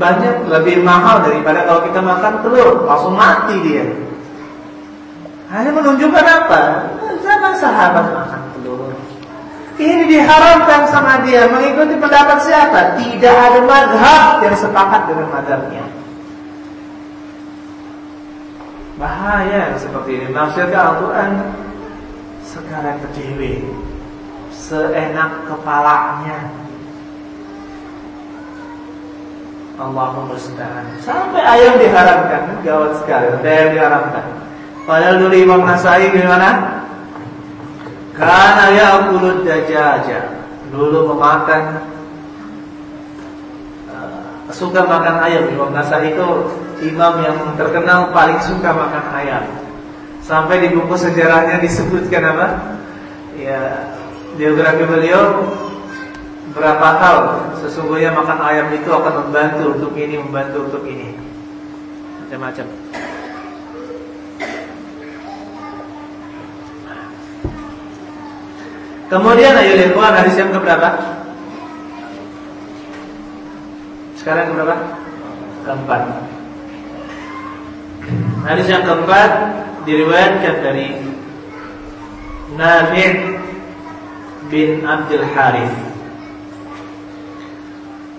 banyak lebih mahal daripada kalau kita makan telur langsung mati dia. Hanya menunjukkan apa? Zaman sahabat makan. Ini diharamkan sama dia mengikuti pendapat siapa? Tidak ada madhab yang sepakat dengan madhabnya. Bahaya seperti ini. Maksudnya Al-Quran sekarang berdiri seenak kepalanya. Allahumma musta'an. Sampai ayam diharamkan, gawat sekali. Ada yang diharamkan. Padahal dulu Imam Nasai gimana? Karena ya kulud dajaja. Dulu memakan uh, suka makan ayam. Imam Nasai itu imam yang terkenal paling suka makan ayam. Sampai di buku sejarahnya disebutkan apa? Ya, biografi beliau berapa hal sesungguhnya makan ayam itu akan membantu untuk ini, membantu untuk ini. Macam-macam. Kemudian ayo ikhwan hadis yang keberapa? Sekarang keberapa? Keempat. Hadis yang keempat diriwayatkan dari Nabi' bin Abdul Harith.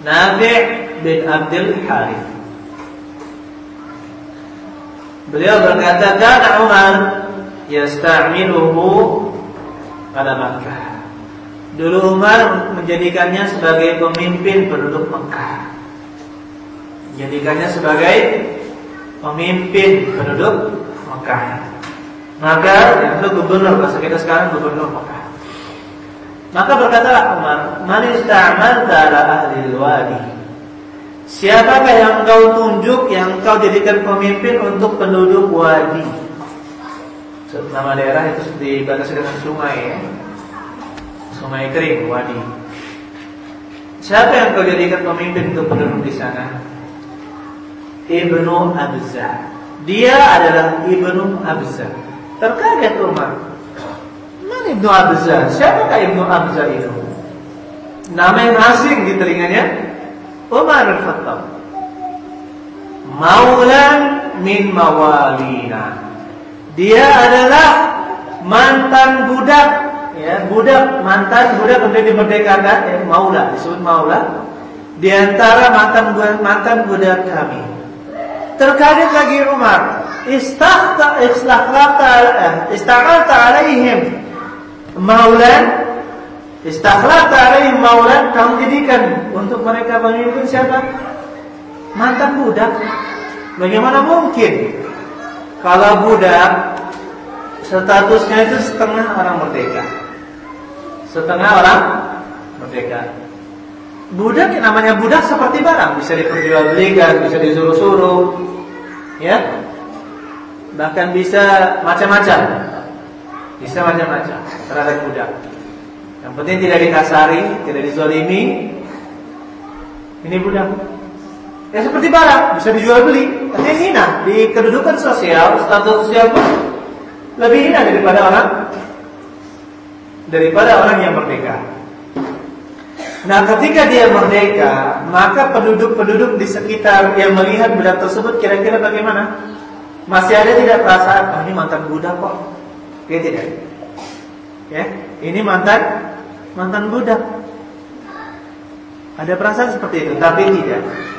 Nabi' bin Abdul Harith. Beliau berkata, "Kana Umar yasta'miluhu pada Makkah." Dulu Umar menjadikannya sebagai pemimpin penduduk Mekah. Menjadikannya sebagai pemimpin penduduk Mekah. Maka itu gubernur bahasa kita sekarang gubernur Mekah. Maka berkatalah Umar, "Man ista'malta ala ahli wadi?" Siapakah yang kau tunjuk yang kau jadikan pemimpin untuk penduduk wadi? Nama daerah itu dibatasi dengan sungai ya. Sungai kering, wadi. Siapa yang kau jadikan pemimpin penduduk di sana? Ibnu Abza. Dia adalah Ibnu Abza. Terkaget Umar. Mana Ibnu Abza? Siapakah Ibnu Abza itu? Nama yang asing di telinganya Umar Al-Khattab. Maulan min mawalina. Dia adalah mantan budak ya budak mantan budak kemudian dimerdekakan ya, maula disebut maula. Di antara mantan mantan budak kami. Terkadang lagi Umar istahta istakhlata eh, istakhlata alaihim. Maulan istakhlata alaihim maulan kamu jadikan untuk mereka pemimpin siapa? Mantan budak. Bagaimana mungkin kalau budak statusnya itu setengah orang merdeka setengah orang merdeka. Budak yang namanya budak seperti barang, bisa diperjualbelikan, bisa disuruh-suruh, ya, bahkan bisa macam-macam, bisa macam-macam terhadap budak. Yang penting tidak dikasari, tidak dizolimi. Ini budak. Ya seperti barang, bisa dijual beli. Tapi hina di kedudukan sosial, status sosial pun lebih hina daripada orang daripada orang yang merdeka. Nah, ketika dia merdeka, maka penduduk-penduduk di sekitar yang melihat budak tersebut kira-kira bagaimana? Masih ada tidak perasaan, oh, ini mantan budak kok? Ya tidak. Ya, ini mantan mantan budak. Ada perasaan seperti itu, tapi tidak.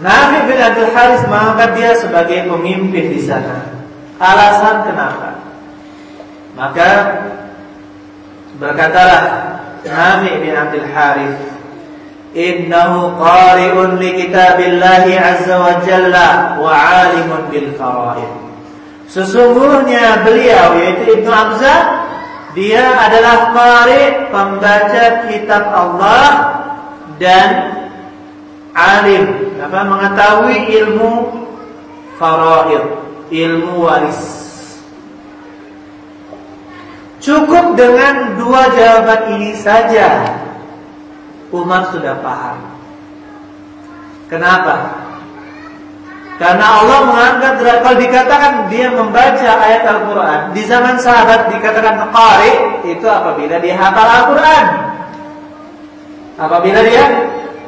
Nabi bin Abdul Haris mengangkat dia sebagai pemimpin di sana. Alasan kenapa? Maka Berkatalah Nabi bin Abdul Harith Innahu qari'un li azza wa jalla wa alimun bil faraid Sesungguhnya beliau yaitu Ibnu Abza dia adalah qari pembaca kitab Allah dan alim. Apa? Mengetahui ilmu faraid ilmu waris. Cukup dengan dua jawaban ini saja. Umar sudah paham. Kenapa? Karena Allah mengangkat kalau dikatakan dia membaca ayat Al-Quran Di zaman sahabat dikatakan Qari Itu apabila dia hafal Al-Quran. Apabila dia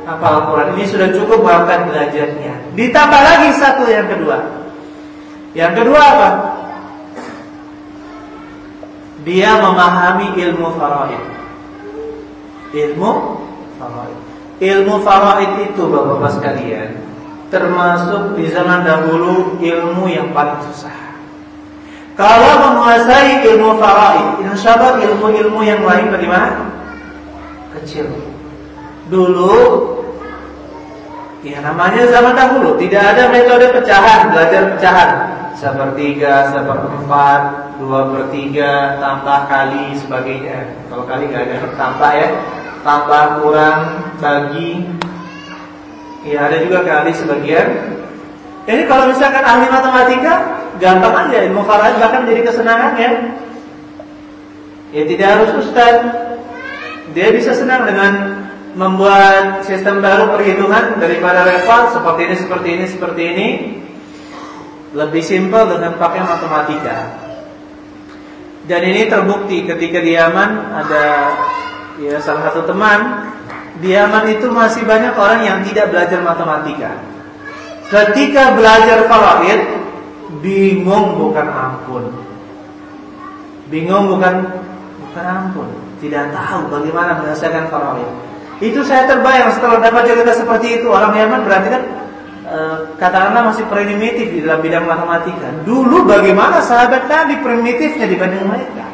hafal Al-Quran Ini sudah cukup mengangkat belajarnya Ditambah lagi satu yang kedua Yang kedua apa? dia memahami ilmu faraid. Ilmu faraid. Ilmu faraid itu Bapak-bapak sekalian termasuk di zaman dahulu ilmu yang paling susah. Kalau menguasai ilmu faraid, insya Allah ilmu-ilmu yang lain bagaimana? Kecil. Dulu, ya namanya zaman dahulu, tidak ada metode pecahan, belajar pecahan sepertiga, seperempat, dua per tiga, tambah kali sebagainya. Kalau kali nggak ada tambah ya, tambah kurang bagi. Ya ada juga kali sebagian. Ini kalau misalkan ahli matematika, gampang aja ilmu faraid bahkan menjadi kesenangan ya. Ya tidak harus ustaz. Dia bisa senang dengan membuat sistem baru perhitungan daripada level seperti ini, seperti ini, seperti ini lebih simpel dengan pakai matematika. Dan ini terbukti ketika di Yaman ada ya salah satu teman di Yaman itu masih banyak orang yang tidak belajar matematika. Ketika belajar faraid bingung bukan ampun. Bingung bukan bukan ampun, tidak tahu bagaimana menyelesaikan faraid. Itu saya terbayang setelah dapat cerita seperti itu orang Yaman berarti kan Eh, katakanlah masih primitif di dalam bidang matematika. Dulu bagaimana sahabat tadi primitifnya dibanding mereka?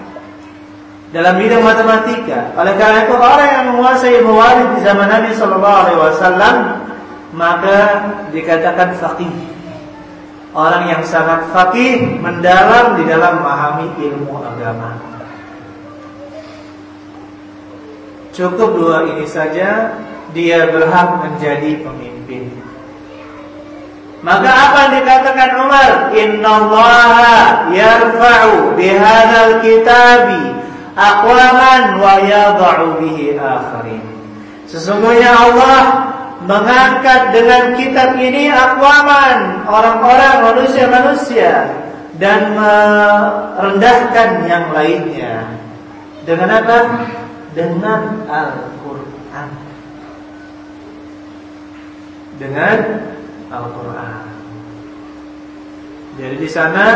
dalam bidang matematika. Oleh karena itu orang yang menguasai ilmu warid di zaman Nabi Shallallahu Alaihi Wasallam maka dikatakan faqih. Orang yang sangat faqih mendalam di dalam memahami ilmu agama. Cukup dua ini saja dia berhak menjadi pemimpin. Maka apa yang dikatakan Umar? Allah yarfa'u bihadal kitabi aqwaman wa yadh'u bihi akharin. Sesungguhnya Allah mengangkat dengan kitab ini aqwaman, orang-orang manusia-manusia dan merendahkan yang lainnya. Dengan apa? Dengan Al-Qur'an. Dengan Al-Qur'an. Jadi di sana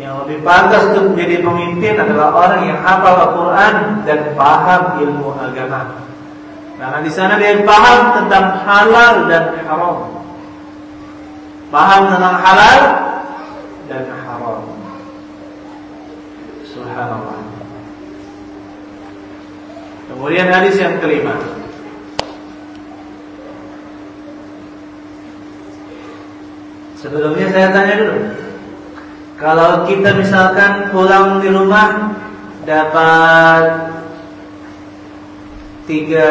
yang lebih pantas untuk menjadi pemimpin adalah orang yang hafal Al-Quran dan paham ilmu agama. Karena di sana dia paham tentang halal dan haram. Paham tentang halal dan haram. Subhanallah. Kemudian hadis yang kelima. Sebelumnya saya tanya dulu. Kalau kita misalkan pulang di rumah dapat tiga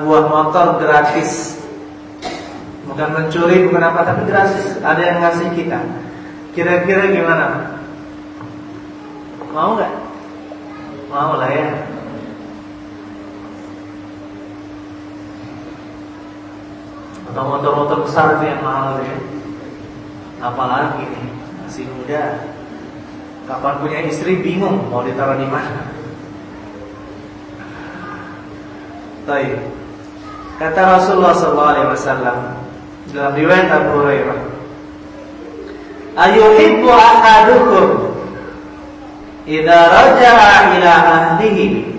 buah motor gratis, bukan mencuri, bukan apa, tapi gratis. Ada yang ngasih kita. Kira-kira gimana? Mau nggak? Mau lah ya. Atau motor-motor besar itu yang mahal ya. Apalagi nih masih muda. Kapan punya istri bingung mau ditaruh di mana. Baik. Kata Rasulullah SAW dalam riwayat Abu Hurairah, "Ayuhibbu ahadukum idza raja'a ila ahlihi"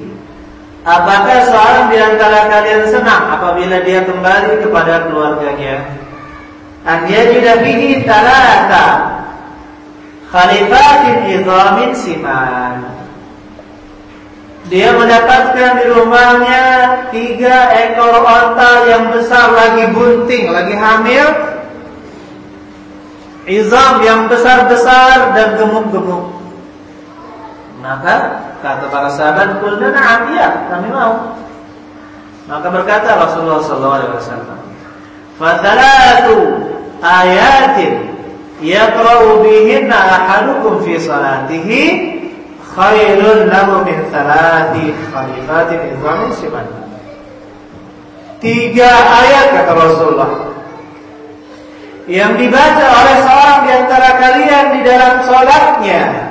Apakah seorang di antara kalian senang apabila dia kembali kepada keluarganya? An yajida fihi talata khalifatin idhamin siman. Dia mendapatkan di rumahnya tiga ekor onta yang besar lagi bunting, lagi hamil. Izam yang besar-besar dan gemuk-gemuk. Maka kata para sahabat, "Kulna na'am ya, kami mau." Maka berkata Rasulullah sallallahu alaihi wasallam, "Fathalatu ayatin yaqra'u bihinna ahadukum fi salatihi khairun lahu min salati khalifatin idhamin siman. Tiga ayat kata Rasulullah yang dibaca oleh seorang di antara kalian di dalam sholatnya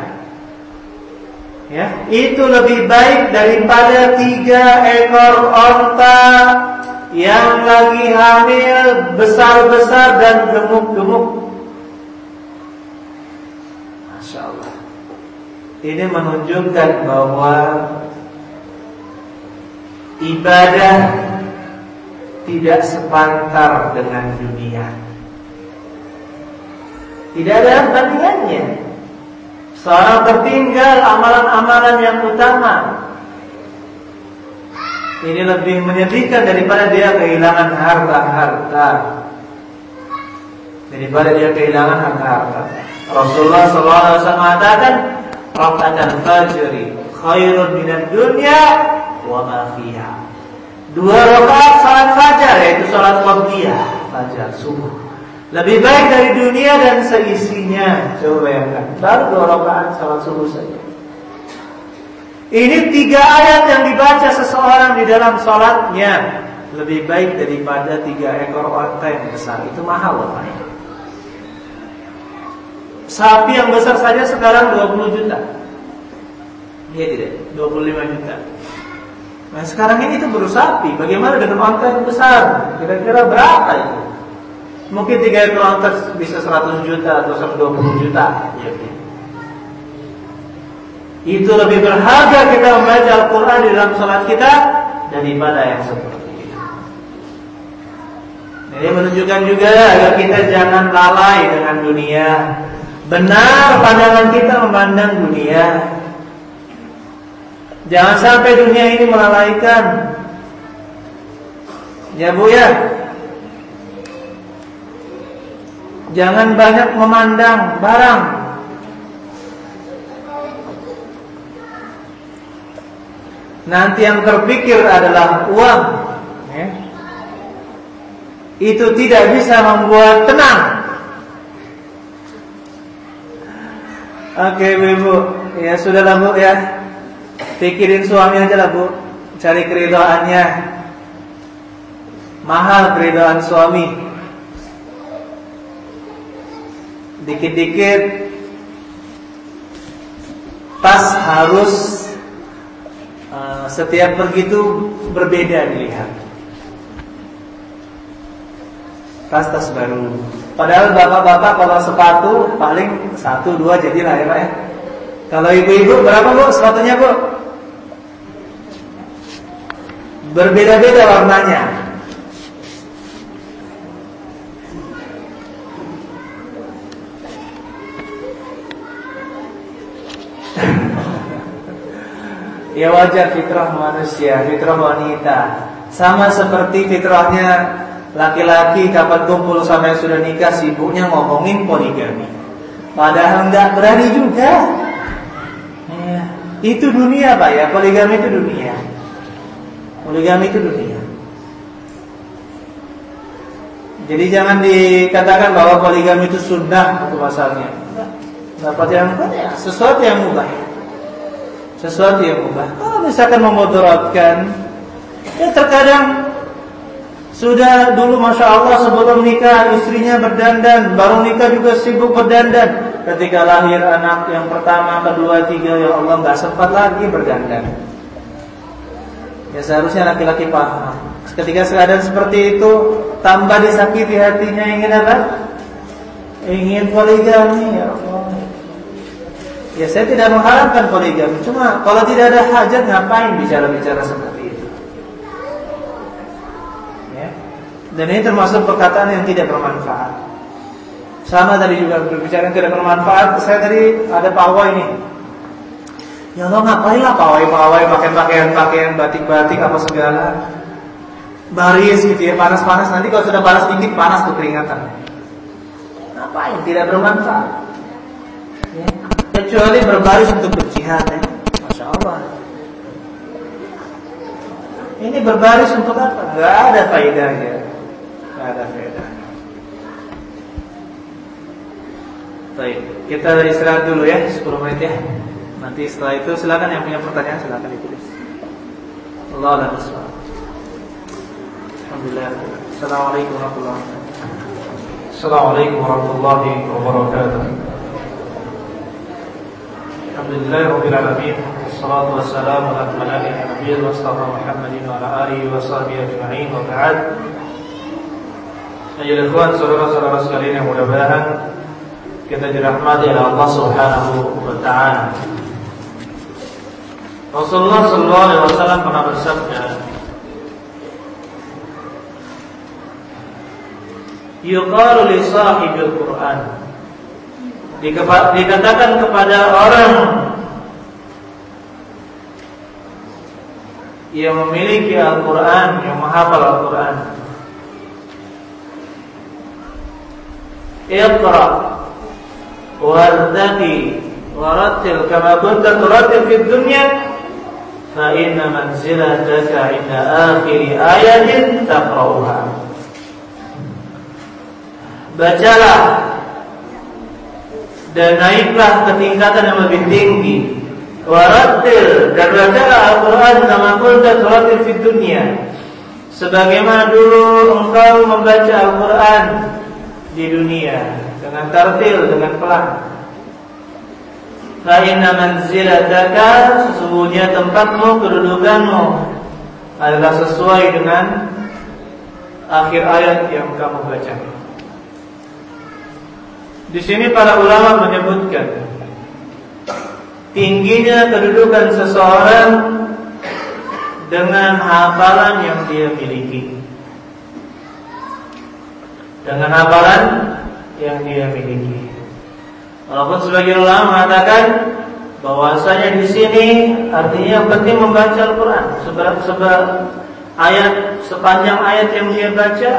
ya itu lebih baik daripada tiga ekor onta yang lagi hamil besar-besar dan gemuk-gemuk Ini menunjukkan bahwa ibadah tidak sepantar dengan dunia. Tidak ada bandingannya. Seorang tertinggal amalan-amalan yang utama. Ini lebih menyedihkan daripada dia kehilangan harta-harta. Daripada dia kehilangan harta-harta. Rasulullah SAW mengatakan, Rakatan fajri khairun minad dunya wa ma fiha. Dua rakaat salat fajar yaitu salat waqtiyah, fajar subuh. Lebih baik dari dunia dan seisinya. Coba bayangkan. Baru dua rakaat salat subuh saja. Ini tiga ayat yang dibaca seseorang di dalam salatnya lebih baik daripada tiga ekor onta yang besar. Itu mahal loh, Sapi yang besar saja sekarang 20 juta. Iya tidak? 25 juta. Nah sekarang ini itu baru sapi. Bagaimana dengan onta yang besar? Kira-kira berapa itu? Mungkin tiga onta bisa 100 juta atau 120 juta. Ya, Itu lebih berharga kita membaca Al-Quran di dalam sholat kita daripada yang seperti itu. Ini menunjukkan juga agar kita jangan lalai dengan dunia Benar pandangan kita memandang dunia Jangan sampai dunia ini melalaikan. Ya Bu ya. Jangan banyak memandang barang. Nanti yang terpikir adalah uang. Ya. Itu tidak bisa membuat tenang. Oke, Ibu. Ya sudahlah Bu ya. Pikirin suami aja lah bu Cari keridoannya Mahal keridoan suami Dikit-dikit Pas harus uh, Setiap begitu Berbeda dilihat Tas-tas baru Padahal bapak-bapak kalau sepatu Paling satu dua jadilah ya pak ya Kalau ibu-ibu berapa bu sepatunya bu? Berbeda-beda warnanya. Ya wajar fitrah manusia, fitrah wanita. Sama seperti fitrahnya laki-laki kapan kumpul sama yang sudah nikah sibuknya ngomongin poligami. Padahal nggak berani juga. Ya, itu dunia pak ya, poligami itu dunia. Poligami itu dunia. Jadi jangan dikatakan bahwa poligami itu sunnah untuk asalnya. Dapat yang ya, sesuatu yang mubah. Sesuatu yang mubah. Kalau misalkan memudaratkan, ya terkadang sudah dulu masya Allah sebelum nikah istrinya berdandan, baru nikah juga sibuk berdandan. Ketika lahir anak yang pertama, kedua, tiga, ya Allah nggak sempat lagi berdandan. Ya seharusnya laki-laki paham. Ketika keadaan seperti itu tambah disakiti hatinya ingin apa? Ingin poligami ya. Ya saya tidak mengharapkan poligami, cuma kalau tidak ada hajat ngapain bicara-bicara seperti itu? Ya. Dan ini termasuk perkataan yang tidak bermanfaat. Sama tadi juga berbicara yang tidak bermanfaat. Saya tadi ada pawai ini Ya Allah ngapain lah pawai-pawai pakai pakaian-pakaian batik-batik apa segala. Baris gitu ya, panas-panas nanti kalau sudah panas dikit panas tuh keringatan. Ngapain? Tidak bermanfaat. Ya. Kecuali berbaris untuk berjihad ya. Masya Allah. Ini berbaris untuk apa? Gak ada faedahnya. Gak ada faedahnya. Baik, kita istirahat dulu ya, 10 menit ya. Nanti setelah itu silakan yang punya pertanyaan silakan ditulis. Allah bishawab. Alhamdulillah. Assalamualaikum warahmatullahi wabarakatuh. Assalamualaikum warahmatullahi wabarakatuh. Alhamdulillah rabbil alamin. Saudara-saudara sekalian yang mudah-mudahan kita dirahmati oleh Allah Subhanahu wa taala. Rasulullah Sallallahu Alaihi Wasallam pernah bersabda, "Yuqalu li sahibil Quran." Dikatakan kepada orang yang memiliki Al-Quran, yang menghafal Al-Quran. Iqra wartaqi warattil kama kunta turattil fid dunya fa inna manzilataka inda akhir ayatin taqra'uha bacalah dan naiklah ke tingkatan yang lebih tinggi. Warattil dan bacalah Al-Quran kama kunta turatil fid dunya sebagaimana dulu engkau membaca Al-Quran di dunia dengan tartil dengan pelan. Fa'inna manzilataka Sesungguhnya tempatmu, kedudukanmu Adalah sesuai dengan Akhir ayat yang kamu baca Di sini para ulama menyebutkan Tingginya kedudukan seseorang Dengan hafalan yang dia miliki Dengan hafalan yang dia miliki Walaupun sebagian ulama mengatakan bahwasanya di sini artinya penting membaca Al-Quran. Sebab sebab ayat sepanjang ayat yang dia baca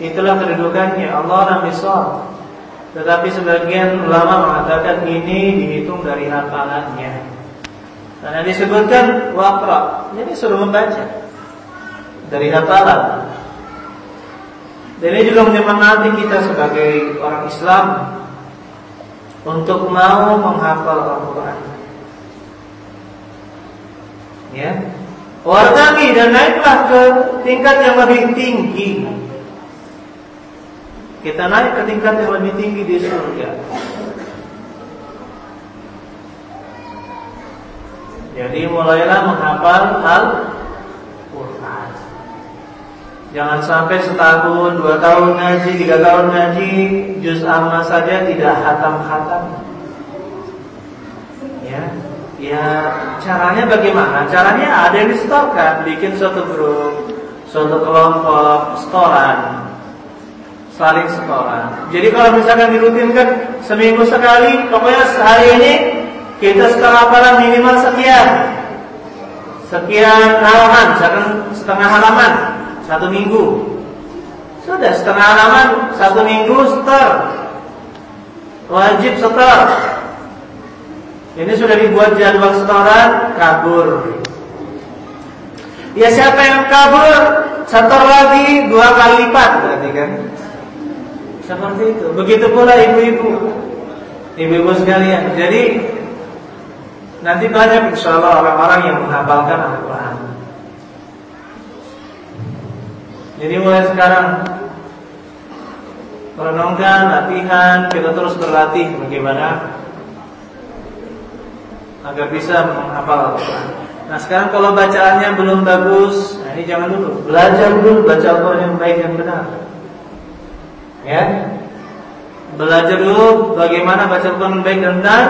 itulah kedudukannya Allah Nabi Tetapi sebagian ulama mengatakan ini dihitung dari hafalannya. Karena disebutkan wakra, jadi suruh membaca dari hafalan. Dan ini juga menyemangati kita sebagai orang Islam untuk mau menghafal Al-Quran. Ya, wartaqi dan naiklah ke tingkat yang lebih tinggi. Kita naik ke tingkat yang lebih tinggi di surga. Jadi mulailah menghafal Al-Quran. Jangan sampai setahun, dua tahun ngaji, tiga tahun ngaji, juz amma saja tidak hatam-hatam. Ya, ya caranya bagaimana? Caranya ada yang disetorkan, bikin suatu grup, suatu kelompok, setoran, saling setoran. Jadi kalau misalkan dirutinkan seminggu sekali, pokoknya sehari ini kita setor hafalan minimal sekian, sekian halaman, setengah halaman, satu minggu. Sudah setengah halaman satu minggu setor. Wajib setor. Ini sudah dibuat jadwal setoran kabur. Ya siapa yang kabur setor lagi dua kali lipat berarti kan? Seperti itu. Begitu pula ibu-ibu. Ibu-ibu sekalian. Jadi nanti banyak insya Allah orang-orang yang menghafalkan Al-Quran. Jadi mulai sekarang merenungkan, latihan, kita terus berlatih bagaimana agar bisa menghafal Al-Quran. Nah sekarang kalau bacaannya belum bagus, nah ini jangan dulu. Belajar dulu baca Al-Quran yang baik dan benar. Ya, belajar dulu bagaimana baca yang baik dan benar.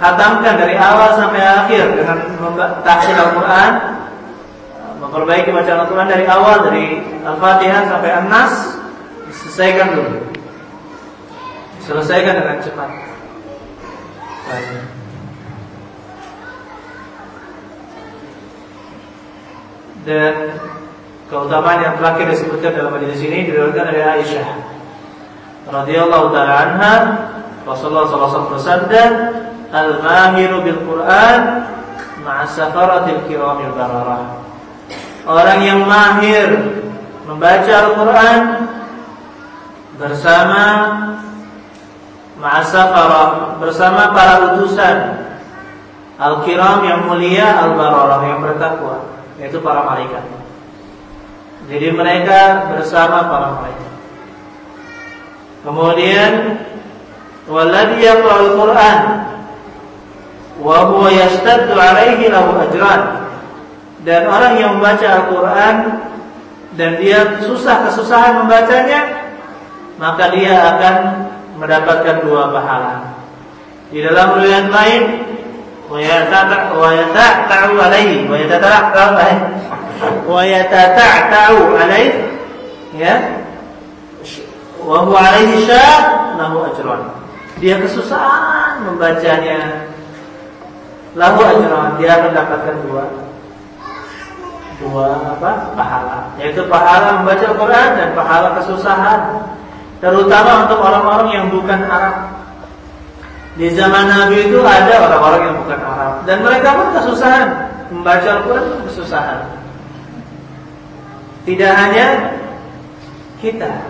Hatamkan dari awal sampai akhir dengan tahsin Al-Quran memperbaiki bacaan Al-Quran dari awal dari Al-Fatihah sampai An-Nas diselesaikan dulu. Selesaikan dengan cepat. Dan keutamaan yang terakhir disebutkan dalam majelis ini diriwayatkan dari Aisyah radhiyallahu taala anha Rasulullah wasallam bersabda al-mahiru bil Quran ma'a safaratil kiramil bararah orang yang mahir membaca Al-Quran bersama ma'asafara bersama para utusan al-kiram yang mulia al-bararah yang bertakwa yaitu para malaikat. Jadi mereka bersama para malaikat. Kemudian waladhi yaqra'ul Qur'an wa huwa yastaddu alaihi lahu ajran. Dan orang yang membaca Al-Quran dan dia susah kesusahan membacanya, maka dia akan mendapatkan dua pahala. Di dalam riwayat lain, wa yatata'u alaihi wa yatata'u alaihi wa yatata'u alaihi ya wa alaihi. Dia kesusahan membacanya. Lahu ajran, dia mendapatkan dua. Dua apa? Pahala. Yaitu pahala membaca Al-Quran dan pahala kesusahan. Terutama untuk orang-orang yang bukan Arab. Di zaman Nabi itu ada orang-orang yang bukan Arab. Dan mereka pun kesusahan. Membaca Al-Quran kesusahan. Tidak hanya kita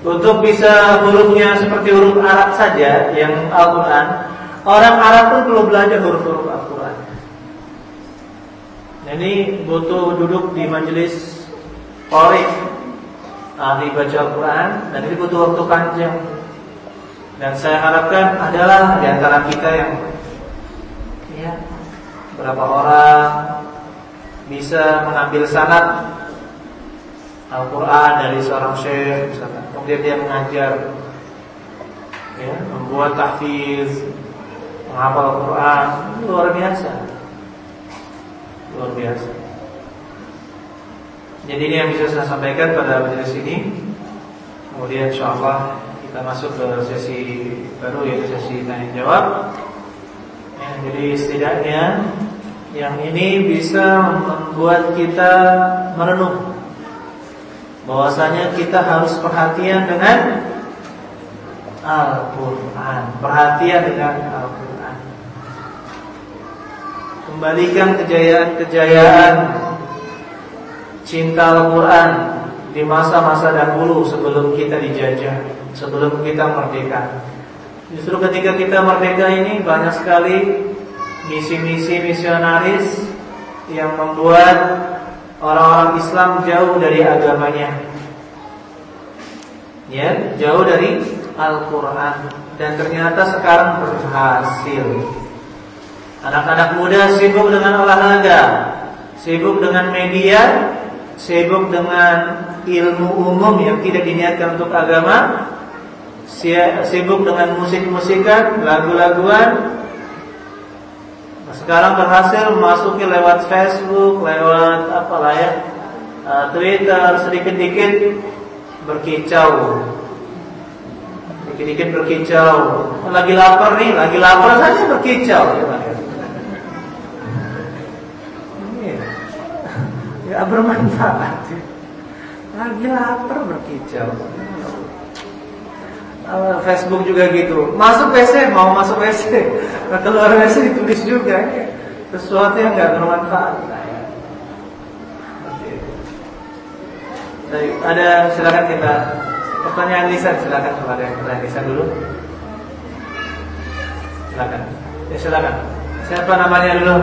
untuk bisa hurufnya seperti huruf Arab saja yang Al-Quran orang Arab pun perlu belajar huruf-huruf Al-Quran ini butuh duduk di majelis Qori ahli baca Al-Quran dan ini butuh waktu panjang. Dan saya harapkan adalah di antara kita yang ya, berapa orang bisa mengambil sanat Al-Quran dari seorang syekh. Kemudian dia mengajar ya, membuat tahfiz, menghafal Al-Quran, luar biasa luar biasa. Jadi ini yang bisa saya sampaikan pada majelis ini. Kemudian insya Allah kita masuk ke sesi baru yaitu sesi tanya jawab. Ya, jadi setidaknya yang ini bisa membuat kita merenung bahwasanya kita harus perhatian dengan Al-Quran. Perhatian dengan Al-Quran. Kembalikan kejayaan-kejayaan Cinta Al-Quran Di masa-masa dahulu sebelum kita dijajah Sebelum kita merdeka. Justru ketika kita merdeka ini Banyak sekali misi-misi misionaris Yang membuat orang-orang Islam jauh dari agamanya. Ya, jauh dari Al-Quran. Dan ternyata sekarang berhasil. Anak-anak muda sibuk dengan olahraga Sibuk dengan media Sibuk dengan ilmu umum yang tidak diniatkan untuk agama Sibuk dengan musik-musikan, lagu-laguan Sekarang berhasil memasuki lewat Facebook, lewat apalah ya eh, Twitter sedikit-sedikit berkicau Dikit-dikit berkicau. Lagi lapar nih, lagi lapar saja berkicau. Ya bermanfaat. Lagi lapar berkicau. Facebook juga gitu. Masuk WC, mau masuk WC. Nah, keluar WC ditulis juga. Sesuatu yang nggak bermanfaat. Ada silakan kita Pertanyaan lisan silakan kepada yang pertanyaan lisan dulu. Silakan. Ya silakan. Siapa namanya dulu?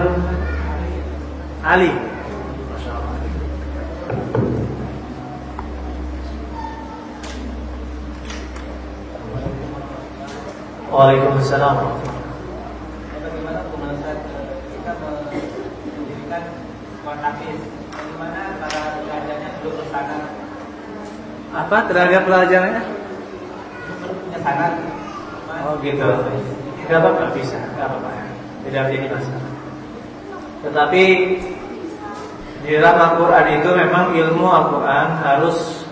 Ali. Waalaikumsalam. Bagaimana hukuman kita mendirikan kontakis? Bagaimana para belajarnya duduk bersama apa tenaga pelajarnya? Punya sanat. Oh gitu. Tidak apa-apa bisa, tidak apa-apa. Tidak menjadi masalah. Tetapi di dalam Al-Quran itu memang ilmu Al-Quran harus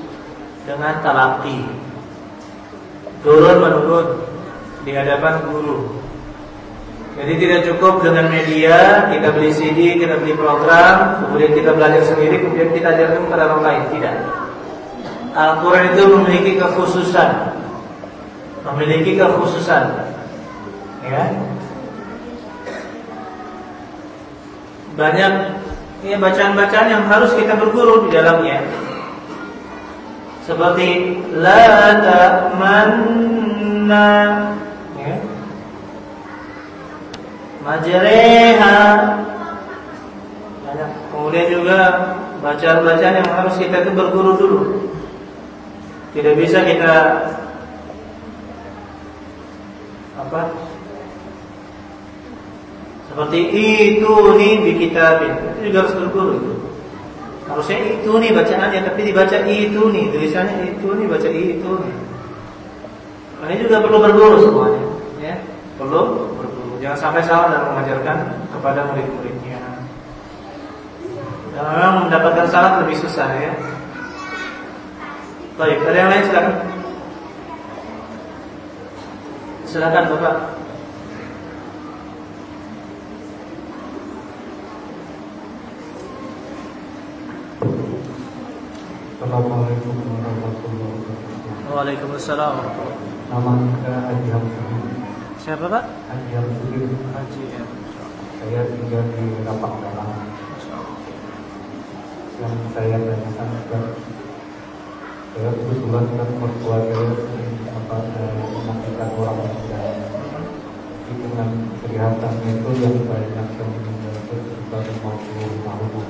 dengan talaki turun menurun di hadapan guru. Jadi tidak cukup dengan media, kita beli CD, kita beli program, kemudian kita belajar sendiri, kemudian kita ajarkan kepada orang lain. Tidak. Al-Quran itu memiliki kekhususan Memiliki kekhususan Ya Banyak ya, bacaan-bacaan yang harus kita berguru di dalamnya Seperti La ta'manna ya. Majreha Kemudian juga bacaan-bacaan yang harus kita itu berguru dulu tidak bisa kita apa? Seperti itu nih di kitabin. Itu juga harus berguru itu. Harusnya itu nih bacaannya, tapi dibaca itu nih, tulisannya itu nih, baca itu nih. Ini juga perlu berguru semuanya, ya. Perlu. Jangan sampai salah dalam mengajarkan kepada murid-muridnya. Dan memang mendapatkan salah lebih susah ya. Baik, ada yang lain silakan. Silakan Bapak. Assalamualaikum warahmatullahi wabarakatuh. Waalaikumsalam. Nama saya Haji Hamzah. Siapa Pak? Haji Hamzah. Haji ya. Saya tinggal di Rapak Dalam. Yang saya tanyakan adalah saya kebetulan kan mertua saya apa memastikan orang yang sudah dengan kelihatannya itu yang banyak yang meninggal itu sekitar 50 tahun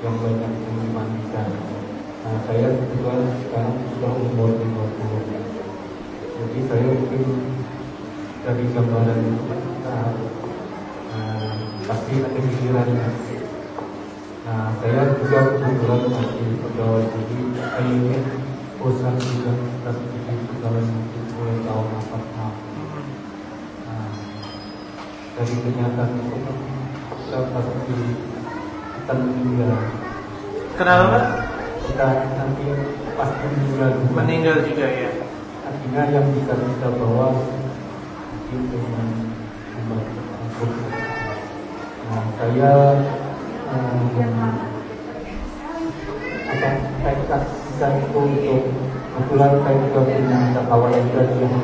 yang banyak yang dimandikan nah saya kebetulan sekarang sudah umur 50 jadi saya mungkin dari gambaran itu nah, nah, pasti ada pikirannya Nah, saya juga kebetulan masih pegawai jadi ini bosan juga dan jadi pegawai mulai tahun 46. Nah, dari kenyataan itu kita pasti akan meninggal. Kenapa Pak? Kita nanti pasti meninggal. Meninggal juga ya. artinya yang bisa kita bawa itu Nah, saya um, apa saya kita itu untuk kebetulan saya juga punya ada kawan juga yang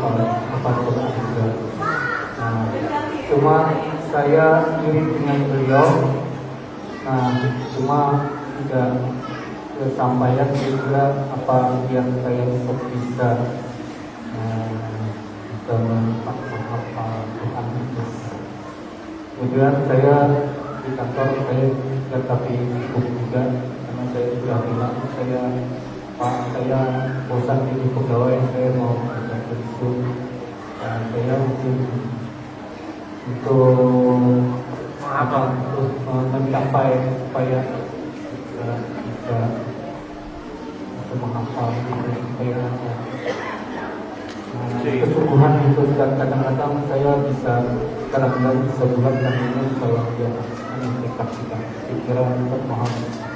apa Quran juga. Nah, cuma saya mirip dengan beliau. Nah, cuma tidak kesampaian juga apa yang saya untuk bisa uh, Kemudian saya di kantor saya tetapi cukup juga karena saya sudah bilang saya Pak saya bosan di pegawai saya mau kerja itu nah, saya mungkin untuk apa untuk mencapai supaya bisa bisa menghafal supaya kesungguhan itu kadang-kadang saya bisa kadang-kadang bisa bulan dan ini kalau dia kita pikiran untuk memahami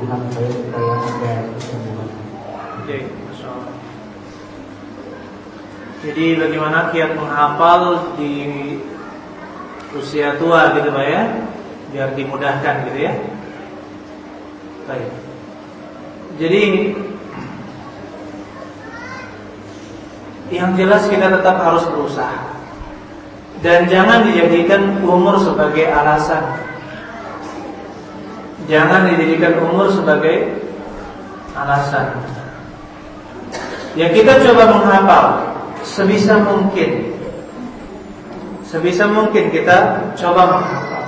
Tuhan saya supaya ada. Oke, Jadi bagaimana kiat menghafal di usia tua gitu Pak ya? Biar dimudahkan gitu ya? Baik. Jadi Yang jelas kita tetap harus berusaha Dan jangan dijadikan umur sebagai alasan Jangan dijadikan umur sebagai alasan. Ya kita coba menghafal sebisa mungkin. Sebisa mungkin kita coba menghafal.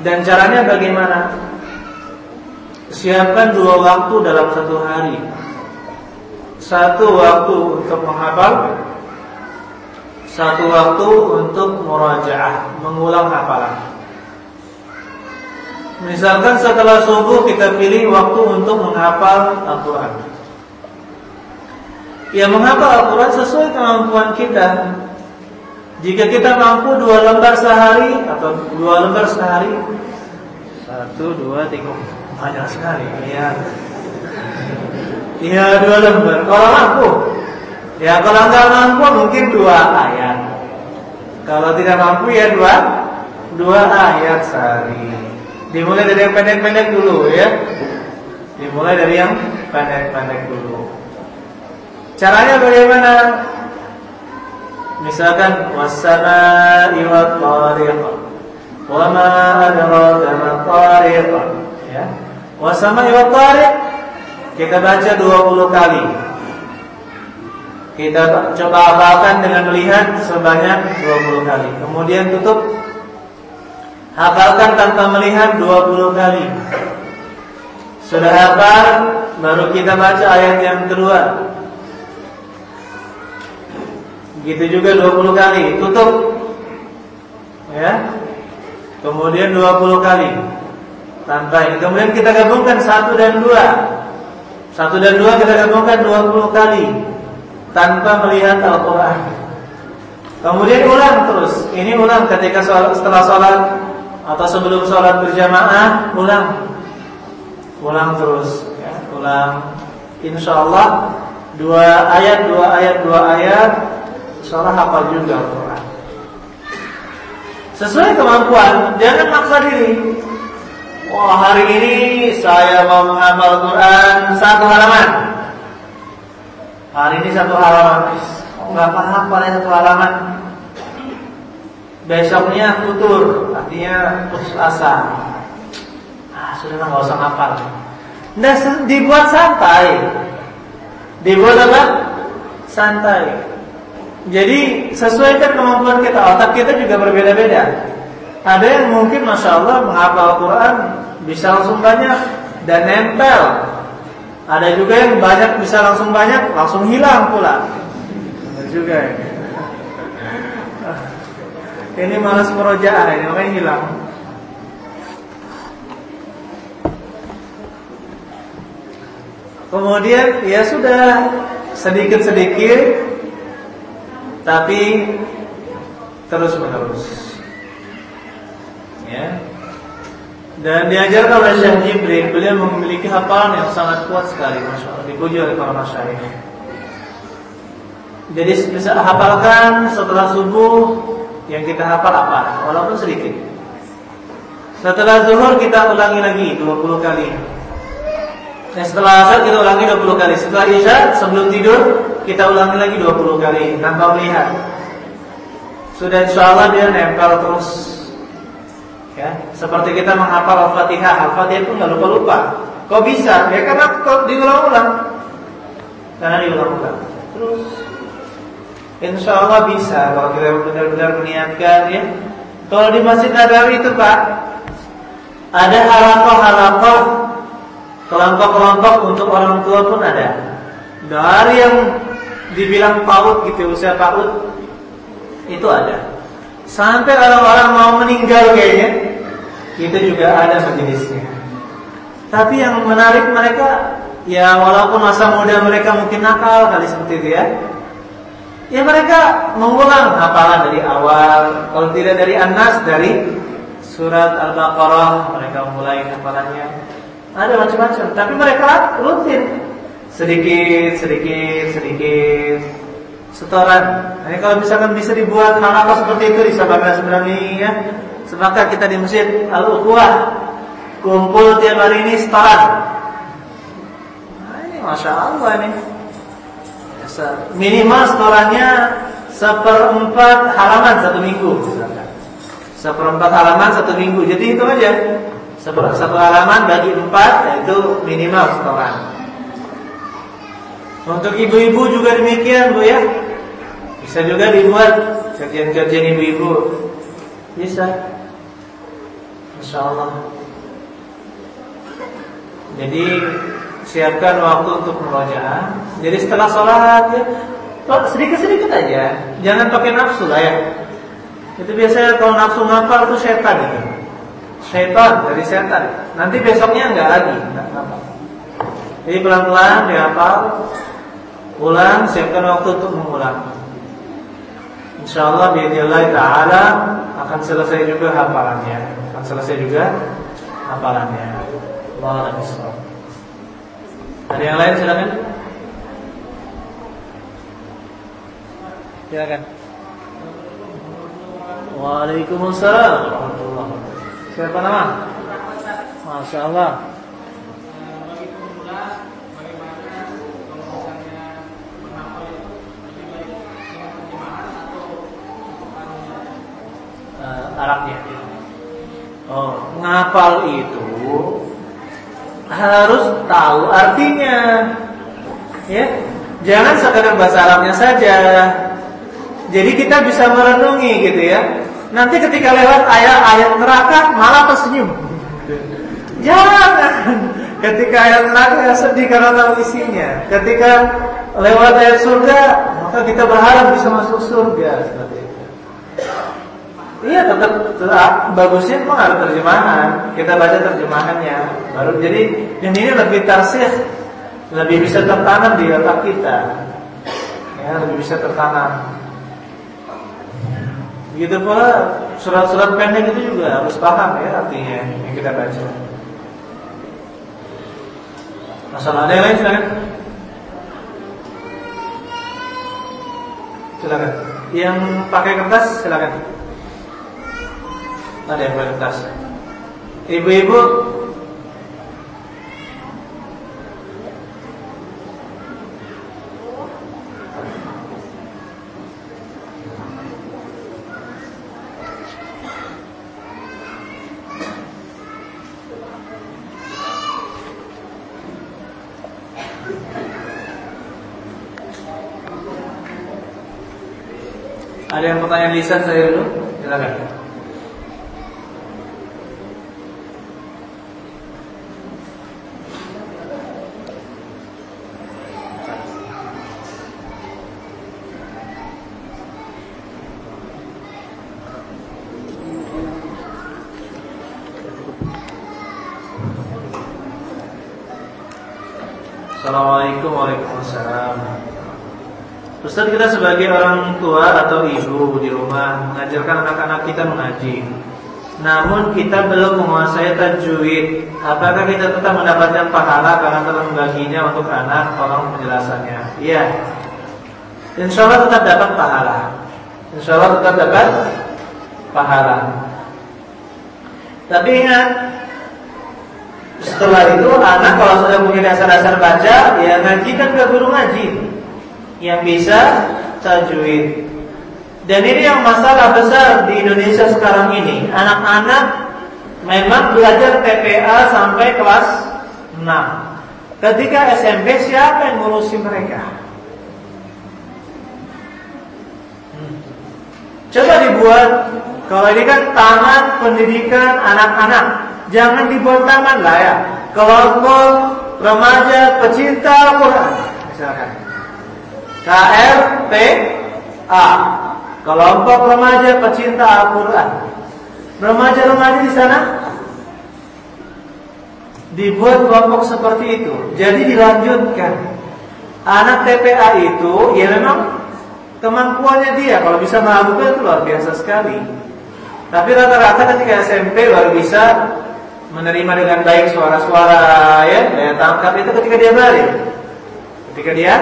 Dan caranya bagaimana? Siapkan dua waktu dalam satu hari. Satu waktu untuk menghafal, satu waktu untuk murajaah, mengulang hafalan. Misalkan setelah subuh kita pilih waktu untuk menghafal Al-Quran. Ya menghafal Al-Quran sesuai kemampuan kita. Jika kita mampu dua lembar sehari Atau dua lembar sehari. Satu, dua, tiga. Banyak sekali Ya Ya dua lembar Kalau mampu Ya kalau nggak mampu mungkin dua ayat Kalau tidak mampu ya dua Dua ayat sehari Dimulai dari yang pendek-pendek dulu ya. Dimulai dari yang pendek-pendek dulu. Caranya bagaimana? Misalkan wasama'i wat tariq. Wa ma adraka ma tariq. Ya. Wasama'i wat tariq kita baca 20 kali. Kita coba hafalkan dengan melihat sebanyak 20 kali. Kemudian tutup. Hafalkan tanpa melihat 20 kali. Sudah hafal Baru kita baca ayat yang kedua. Begitu juga 20 kali. Tutup. Ya. Kemudian 20 kali. Tanpa Kemudian kita gabungkan satu dan dua Satu dan dua kita gabungkan 20 kali Tanpa melihat Al-Quran. Kemudian ulang terus. Ini ulang ketika sholat, setelah sholat atau sebelum sholat berjamaah ulang. Ulang terus ya, ulang. Insya Allah dua ayat dua ayat dua ayat sholat hafal juga Quran sesuai kemampuan jangan maksa diri wah hari ini saya mau menghafal Quran satu halaman hari ini satu halaman oh, nggak paham pada satu halaman besoknya tutur, artinya putus asa. Ah, sudah nggak usah hafal. Nah, dibuat santai. Dibuat apa? Santai. Jadi sesuaikan kemampuan kita. Otak kita juga berbeda-beda. Ada yang mungkin masya Allah menghafal Quran bisa langsung banyak dan nempel. Ada juga yang banyak bisa langsung banyak, langsung hilang pula. Ada juga. Ya. Ini malas merojaah ini makanya hilang. Kemudian ya sudah sedikit-sedikit tapi terus menerus. Ya. Dan diajarkan oleh Syekh Jibril, beliau memiliki hafalan yang sangat kuat sekali, masya Allah, dipuji oleh para masyarakat. Jadi bisa hafalkan setelah subuh yang kita hafal apa, walaupun sedikit. Setelah zuhur kita ulangi lagi 20 kali. Nah, setelah asar kita ulangi 20 kali. Setelah isya sebelum tidur kita ulangi lagi 20 kali tanpa melihat. Sudah insya Allah dia nempel terus. Ya, seperti kita menghafal Al-Fatihah, Al-Fatihah itu nggak lupa-lupa. Kok bisa? Ya karena kok diulang-ulang. Karena diulang-ulang. Terus Insya Allah bisa kalau kita benar-benar meniatkan ya. Kalau di Masjid Nabawi itu Pak, ada halakoh-halakoh kelompok-kelompok untuk orang tua pun ada. Dari yang dibilang paut gitu usia paut itu ada. Sampai orang-orang mau meninggal kayaknya itu juga ada majelisnya. Tapi yang menarik mereka ya walaupun masa muda mereka mungkin nakal kali seperti itu ya. Ya mereka mengulang hafalan dari awal Kalau tidak dari Anas dari surat Al-Baqarah Mereka mulai hafalannya. Ada macam-macam Tapi mereka rutin. Sedikit, sedikit, sedikit. Setoran. Ini kalau misalkan bisa dibuat hal-hal seperti itu Di Sabana sebenarnya ya Sepakat kita di masjid Al-Uqwah Kumpul tiap hari ini setoran Nah ini Masya Allah ini minimal setorannya seperempat halaman satu minggu Seperempat halaman satu minggu. Jadi itu aja. Satu halaman bagi empat yaitu minimal setoran. Untuk ibu-ibu juga demikian bu ya. Bisa juga dibuat kajian-kajian ibu-ibu. Bisa. Insya Allah. Jadi siapkan waktu untuk merojaah. Jadi setelah sholat ya sedikit-sedikit aja, jangan pakai nafsu lah ya. Itu biasanya kalau nafsu ngapal itu setan itu. Setan dari setan. Nanti besoknya enggak lagi, enggak ngapal. Jadi pelan-pelan dihafal, ulang, siapkan waktu untuk mengulang. Insya Allah biidznillah taala akan selesai juga hafalannya. Akan selesai juga hafalannya. Allah ada yang lain silakan. Silakan. Waalaikumsalam Siapa nama? Masya Allah. Uh, Arabnya. Oh, ngapal itu harus tahu artinya. Ya, jangan sekadar bahasa Arabnya saja. Jadi kita bisa merenungi gitu ya. Nanti ketika lewat ayat-ayat neraka malah tersenyum. Jangan. Ketika ayat neraka sedih karena tahu isinya. Ketika lewat ayat surga, maka kita berharap bisa masuk surga seperti itu. Iya tetap, tetap bagusnya memang ada terjemahan. Kita baca terjemahannya. Baru jadi yang ini lebih tarsih, lebih bisa tertanam di otak kita. Ya, lebih bisa tertanam. Begitu pula surat-surat pendek itu juga harus paham ya artinya yang kita baca. Masalah ada yang lain silakan. Silakan. Yang pakai kertas silakan. Ada yang kertas. Ibu-ibu Ada yang pertanyaan lisan saya? Kita sebagai orang tua atau ibu di rumah Mengajarkan anak-anak kita mengaji. Namun kita belum menguasai tajwid. Apakah kita tetap mendapatkan pahala karena telah membaginya untuk anak? Tolong penjelasannya. Iya. Insya Allah tetap dapat pahala. Insya Allah tetap dapat pahala. Tapi ingat, setelah itu anak kalau sudah punya dasar-dasar baca, ya ngajikan ke guru ngaji yang bisa tajwid. Dan ini yang masalah besar di Indonesia sekarang ini. Anak-anak memang belajar TPA sampai kelas 6. Ketika SMP siapa yang ngurusi mereka? Hmm. Coba dibuat kalau ini kan taman pendidikan anak-anak, jangan dibuat taman lah ya. Kelompok remaja pecinta Quran misalkan. KRTA Kelompok remaja pecinta Al-Quran. Remaja-remaja di sana Dibuat kelompok seperti itu. Jadi dilanjutkan. Anak TPA itu Ya memang kemampuannya dia. Kalau bisa melakukan itu luar biasa sekali. Tapi rata-rata ketika SMP Baru bisa menerima dengan baik suara-suara ya Daya tangkap itu ketika dia balik. Ketika dia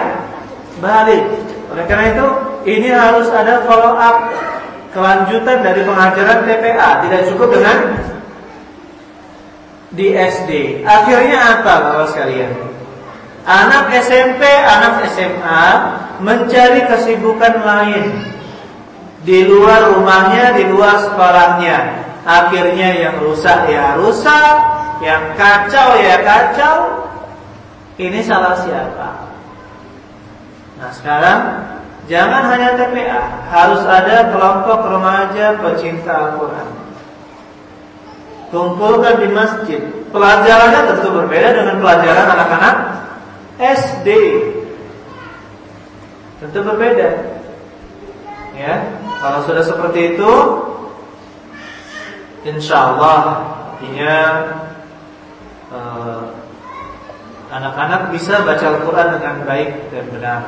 balik oleh karena itu ini harus ada follow up kelanjutan dari pengajaran TPA, tidak cukup dengan di SD. Akhirnya apa Bapak sekalian? Anak SMP, anak SMA mencari kesibukan lain di luar rumahnya, di luar sekolahnya. Akhirnya yang rusak ya rusak, yang kacau ya kacau. Ini salah siapa? Nah sekarang jangan hanya TPA, harus ada kelompok remaja pecinta Al-Quran. Kumpulkan di masjid. Pelajarannya tentu berbeda dengan pelajaran anak-anak SD. Tentu berbeda. Ya, kalau sudah seperti itu, insya Allah artinya eh, anak-anak bisa baca Al-Quran dengan baik dan benar.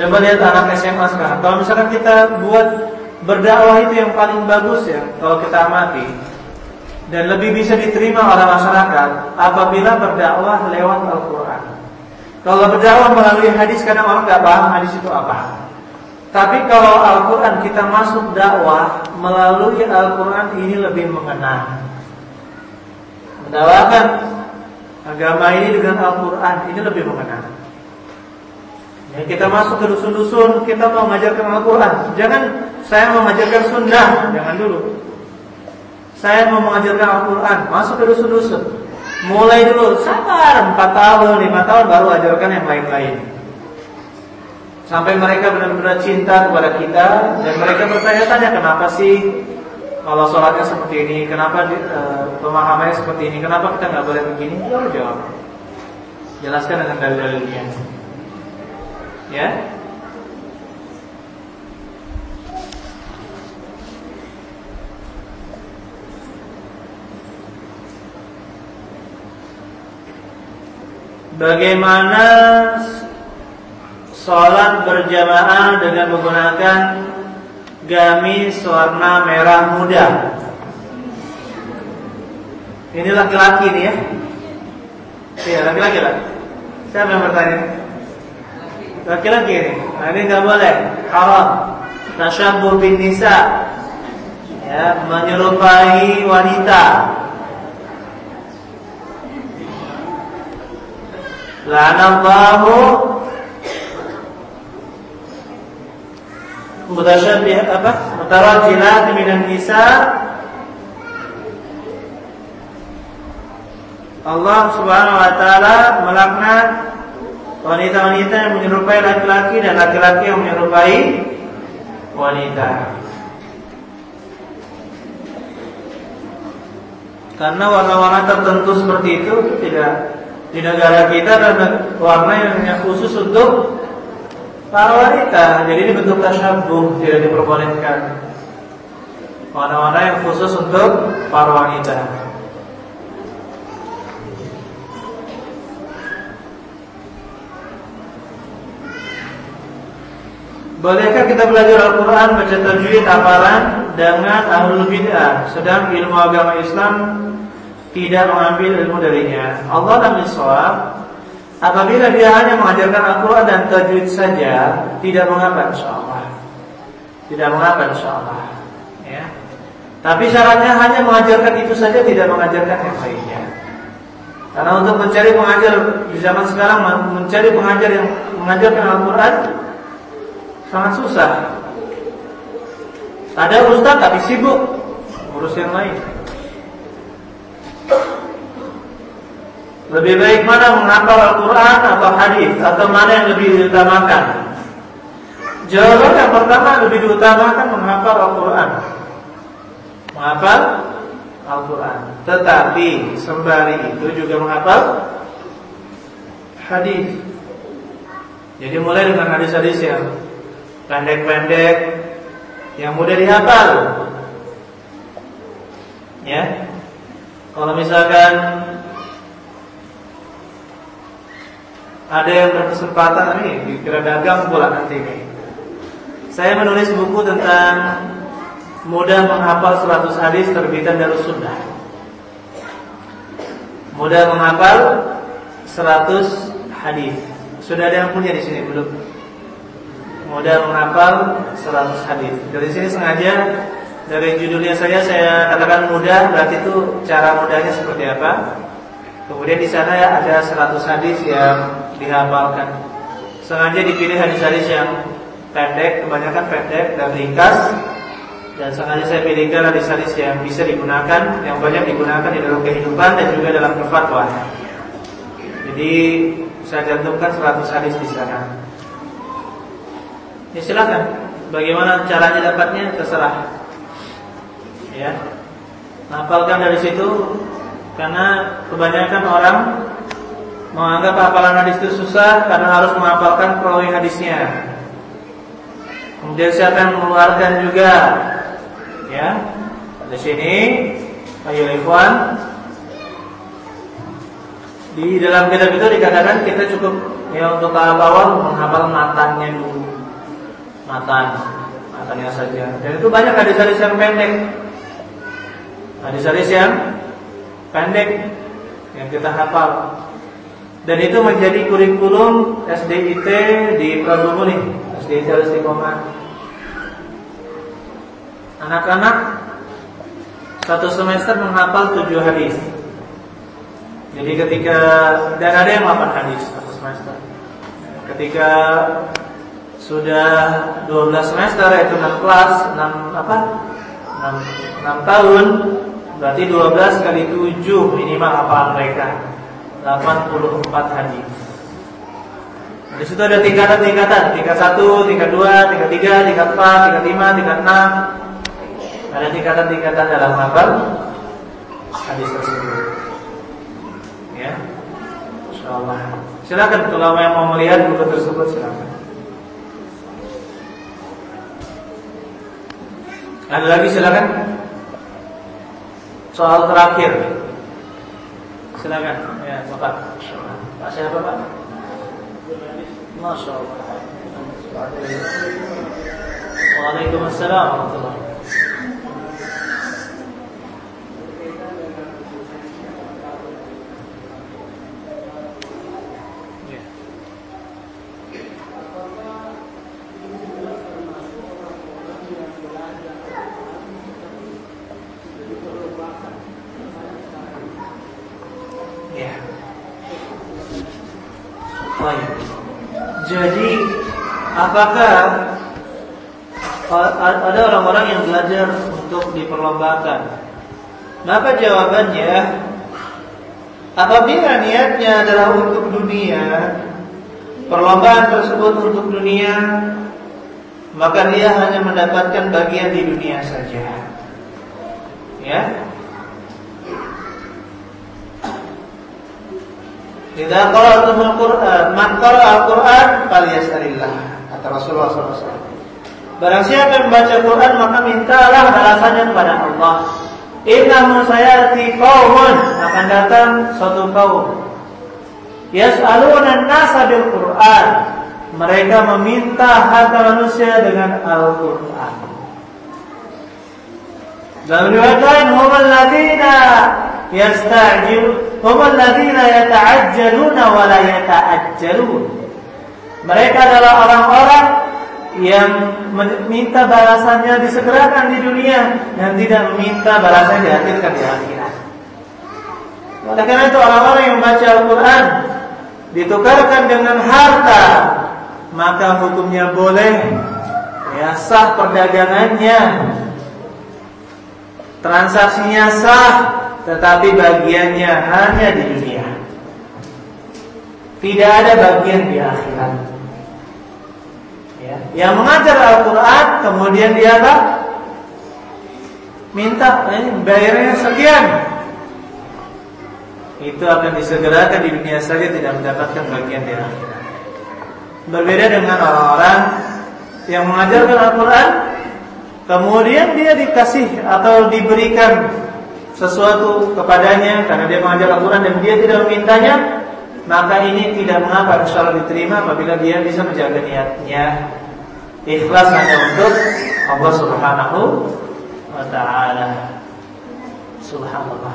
Coba lihat anak SMA sekarang. Kalau misalkan kita buat berdakwah itu yang paling bagus ya, kalau kita amati dan lebih bisa diterima oleh masyarakat apabila berdakwah lewat Al-Quran. Kalau berdakwah melalui hadis kadang orang nggak paham hadis itu apa. Tapi kalau Al-Quran kita masuk dakwah melalui Al-Quran ini lebih mengena. Mendakwakan agama ini dengan Al-Quran ini lebih mengena. Ya, kita masuk ke dusun-dusun, kita mau mengajarkan Al-Quran. Jangan saya mau mengajarkan sunnah, jangan dulu. Saya mau mengajarkan Al-Quran, masuk ke dusun-dusun. Mulai dulu, sabar, 4 tahun, 5 tahun baru ajarkan yang lain-lain. Sampai mereka benar-benar cinta kepada kita dan mereka bertanya-tanya kenapa sih kalau sholatnya seperti ini, kenapa uh, pemahamannya seperti ini, kenapa kita nggak boleh begini? Ya jawab. Jelaskan dengan dalil-dalilnya. Ya. Bagaimana Sholat berjamaah dengan menggunakan gamis warna merah muda. Ini laki-laki nih ya. Iya laki-laki lah. Siapa yang bertanya? Laki-laki ini. Nah, ini nggak boleh. Haram. Tasyabuh bin nisa. Ya, menyerupai wanita. La'anallahu mutasyabih apa? Mutarajilat minan nisa Allah Subhanahu wa taala melaknat wanita-wanita yang menyerupai laki-laki dan laki-laki yang menyerupai wanita. Karena warna-warna tertentu seperti itu tidak di negara kita ada warna yang khusus untuk para wanita. Jadi ini bentuk tasyabuh tidak diperbolehkan. Warna-warna yang khusus untuk para wanita. Bolehkah kita belajar Al-Quran baca tajwid hafalan dengan ahlul bid'ah? Sedang ilmu agama Islam tidak mengambil ilmu darinya. Allah dan bisawab apabila dia hanya mengajarkan Al-Quran dan tajwid saja, tidak mengapa insyaallah. Tidak mengapa insyaallah. Ya. Tapi syaratnya hanya mengajarkan itu saja, tidak mengajarkan yang lainnya. Karena untuk mencari pengajar di zaman sekarang mencari pengajar yang mengajarkan Al-Quran sangat susah. Ada ustaz tapi sibuk urus yang lain. Lebih baik mana menghafal Al-Quran atau hadis atau mana yang lebih diutamakan? Jawaban yang pertama lebih diutamakan menghafal Al-Quran. Menghafal Al-Quran. Tetapi sembari itu juga menghafal hadis. Jadi mulai dengan hadis-hadis yang pendek-pendek, yang mudah dihafal. Ya, kalau misalkan ada yang berkesempatan nih dikira dagang pula nanti nih. Saya menulis buku tentang mudah menghafal 100 hadis terbitan dari Sunnah. Mudah menghafal 100 hadis. Sudah ada yang punya di sini belum? Mudah menghafal 100 hadis. Dari sini sengaja dari judulnya saya saya katakan mudah berarti itu cara mudahnya seperti apa? Kemudian di sana ada 100 hadis yang dihafalkan. Sengaja dipilih hadis-hadis yang pendek, kebanyakan pendek dan ringkas. Dan sengaja saya pilihkan hadis-hadis yang bisa digunakan, yang banyak digunakan di dalam kehidupan dan juga dalam berfatwa. Jadi saya cantumkan 100 hadis di sana. Ya silakan. Bagaimana caranya dapatnya terserah. Ya. Hafalkan dari situ karena kebanyakan orang menganggap hafalan hadis itu susah karena harus menghafalkan perawi hadisnya. Kemudian saya akan mengeluarkan juga ya di sini ayo ikhwan di dalam kitab itu dikatakan kita cukup ya untuk tahap awal menghafal matanya dulu matan matanya saja dan itu banyak hadis-hadis yang pendek hadis-hadis yang pendek yang kita hafal. Dan itu menjadi kurikulum SDIT di Prabumuni, SDIT Istiqomah. Anak-anak satu semester menghafal tujuh hadis. Jadi ketika dan ada yang 8 hadis satu semester. Ketika sudah 12 semester yaitu 6 kelas, 6 apa? 6, 6 tahun Berarti 12 kali 7 minimal hafalan mereka 84 hadis. Di situ ada tingkatan-tingkatan, tingkat 1, tingkat 2, tingkat 3, tingkat 4, tingkat 5, tingkat 6. Ada tingkatan-tingkatan dalam hafal hadis tersebut. Ya. Insyaallah. Silakan kalau yang mau melihat buku tersebut silakan. Ada lagi silakan. Soal terakhir. Silakan. Ya, Bapak. Pak siapa, Pak? Masya Allah. Waalaikumsalam warahmatullahi Jadi apakah ada orang-orang yang belajar untuk diperlombakan? Maka jawabannya apabila niatnya adalah untuk dunia, perlombaan tersebut untuk dunia, maka dia hanya mendapatkan bagian di dunia saja. Ya, Idza qara'tumul Qur'an, man qara'a Al-Qur'an. Kata Rasulullah SAW. Barang siapa yang membaca Quran maka mintalah balasannya kepada Allah. Innahu sayati qaumun akan datang suatu kaum. Yas'aluna an-nasa bil Qur'an. Mereka meminta harta manusia dengan Al-Qur'an. Dan riwayat lain, "Hum alladziina yasta'jil hum alladziina yata'ajjaluna wa la yata'ajjalun. Mereka adalah orang-orang yang meminta balasannya disegerakan di dunia dan tidak meminta balasannya dihadirkan di akhirat. Oleh karena itu orang-orang yang membaca Al-Quran ditukarkan dengan harta, maka hukumnya boleh ya sah perdagangannya, transaksinya sah, tetapi bagiannya hanya di dunia. Tidak ada bagian di akhirat. Ya. Yang mengajar Al-Quran kemudian dia apa? Minta eh, bayarnya sekian. Itu akan disegerakan di dunia saja tidak mendapatkan bagian di. Berbeda dengan orang-orang yang mengajarkan Al-Quran Kemudian dia dikasih atau diberikan sesuatu kepadanya karena dia mengajar Al-Quran dan dia tidak memintanya maka ini tidak mengapa insya Allah diterima apabila dia bisa menjaga niatnya ikhlas hanya untuk Allah Subhanahu wa taala. Subhanallah.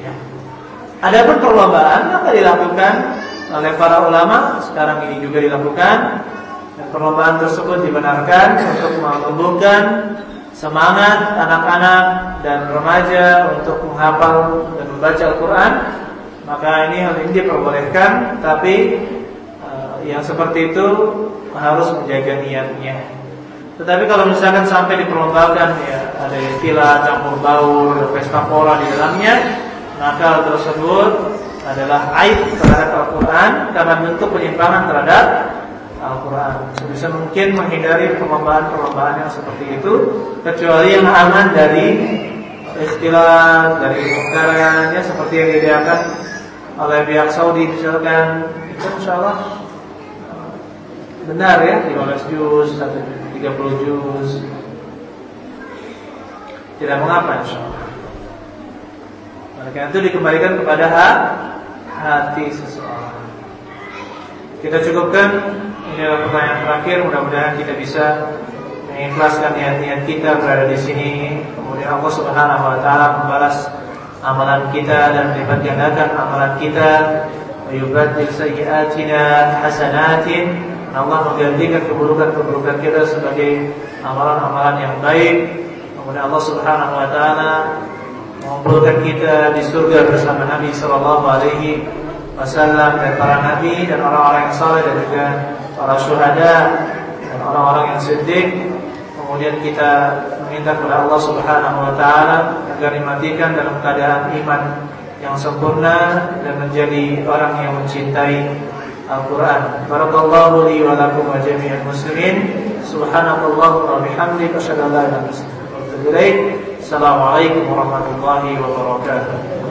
Ya. Adapun perlombaan maka dilakukan oleh para ulama sekarang ini juga dilakukan dan perlombaan tersebut dibenarkan untuk menumbuhkan semangat anak-anak dan remaja untuk menghafal dan membaca Al-Quran maka ini hal ini diperbolehkan tapi uh, yang seperti itu harus menjaga niatnya. Tetapi kalau misalkan sampai diperlombakan ya ada istilah campur baur pesta pora di dalamnya maka hal tersebut adalah aib terhadap Al-Quran karena bentuk penyimpangan terhadap Al-Quran. Sebisa mungkin menghindari perlombaan-perlombaan yang seperti itu Kecuali yang aman dari istilah dari negaranya seperti yang diadakan oleh pihak Saudi misalkan. Itu insya Allah benar ya 15 juz atau 30 juz. Tidak mengapa insya Allah. Mereka itu dikembalikan kepada hati seseorang. Kita cukupkan ini adalah pertanyaan terakhir mudah-mudahan kita bisa mengikhlaskan niat-niat kita berada di sini. Kemudian Allah Subhanahu wa taala membalas amalan kita dan melipat gandakan amalan kita. Yubaddil sayyiatina hasanatin Allah menggantikan keburukan-keburukan kita sebagai amalan-amalan yang baik. Kemudian Allah Subhanahu wa taala mengumpulkan kita di surga bersama Nabi sallallahu alaihi wasallam dan para nabi dan orang-orang yang saleh dan juga para syuhada dan orang-orang yang sedih kemudian kita meminta kepada Allah Subhanahu wa taala agar dimatikan dalam keadaan iman yang sempurna dan menjadi orang yang mencintai Al-Quran. Barakallahu li wa lakum wa jami'al muslimin. Subhanakallahu wa bihamdika asyhadu an la. Assalamualaikum warahmatullahi wabarakatuh.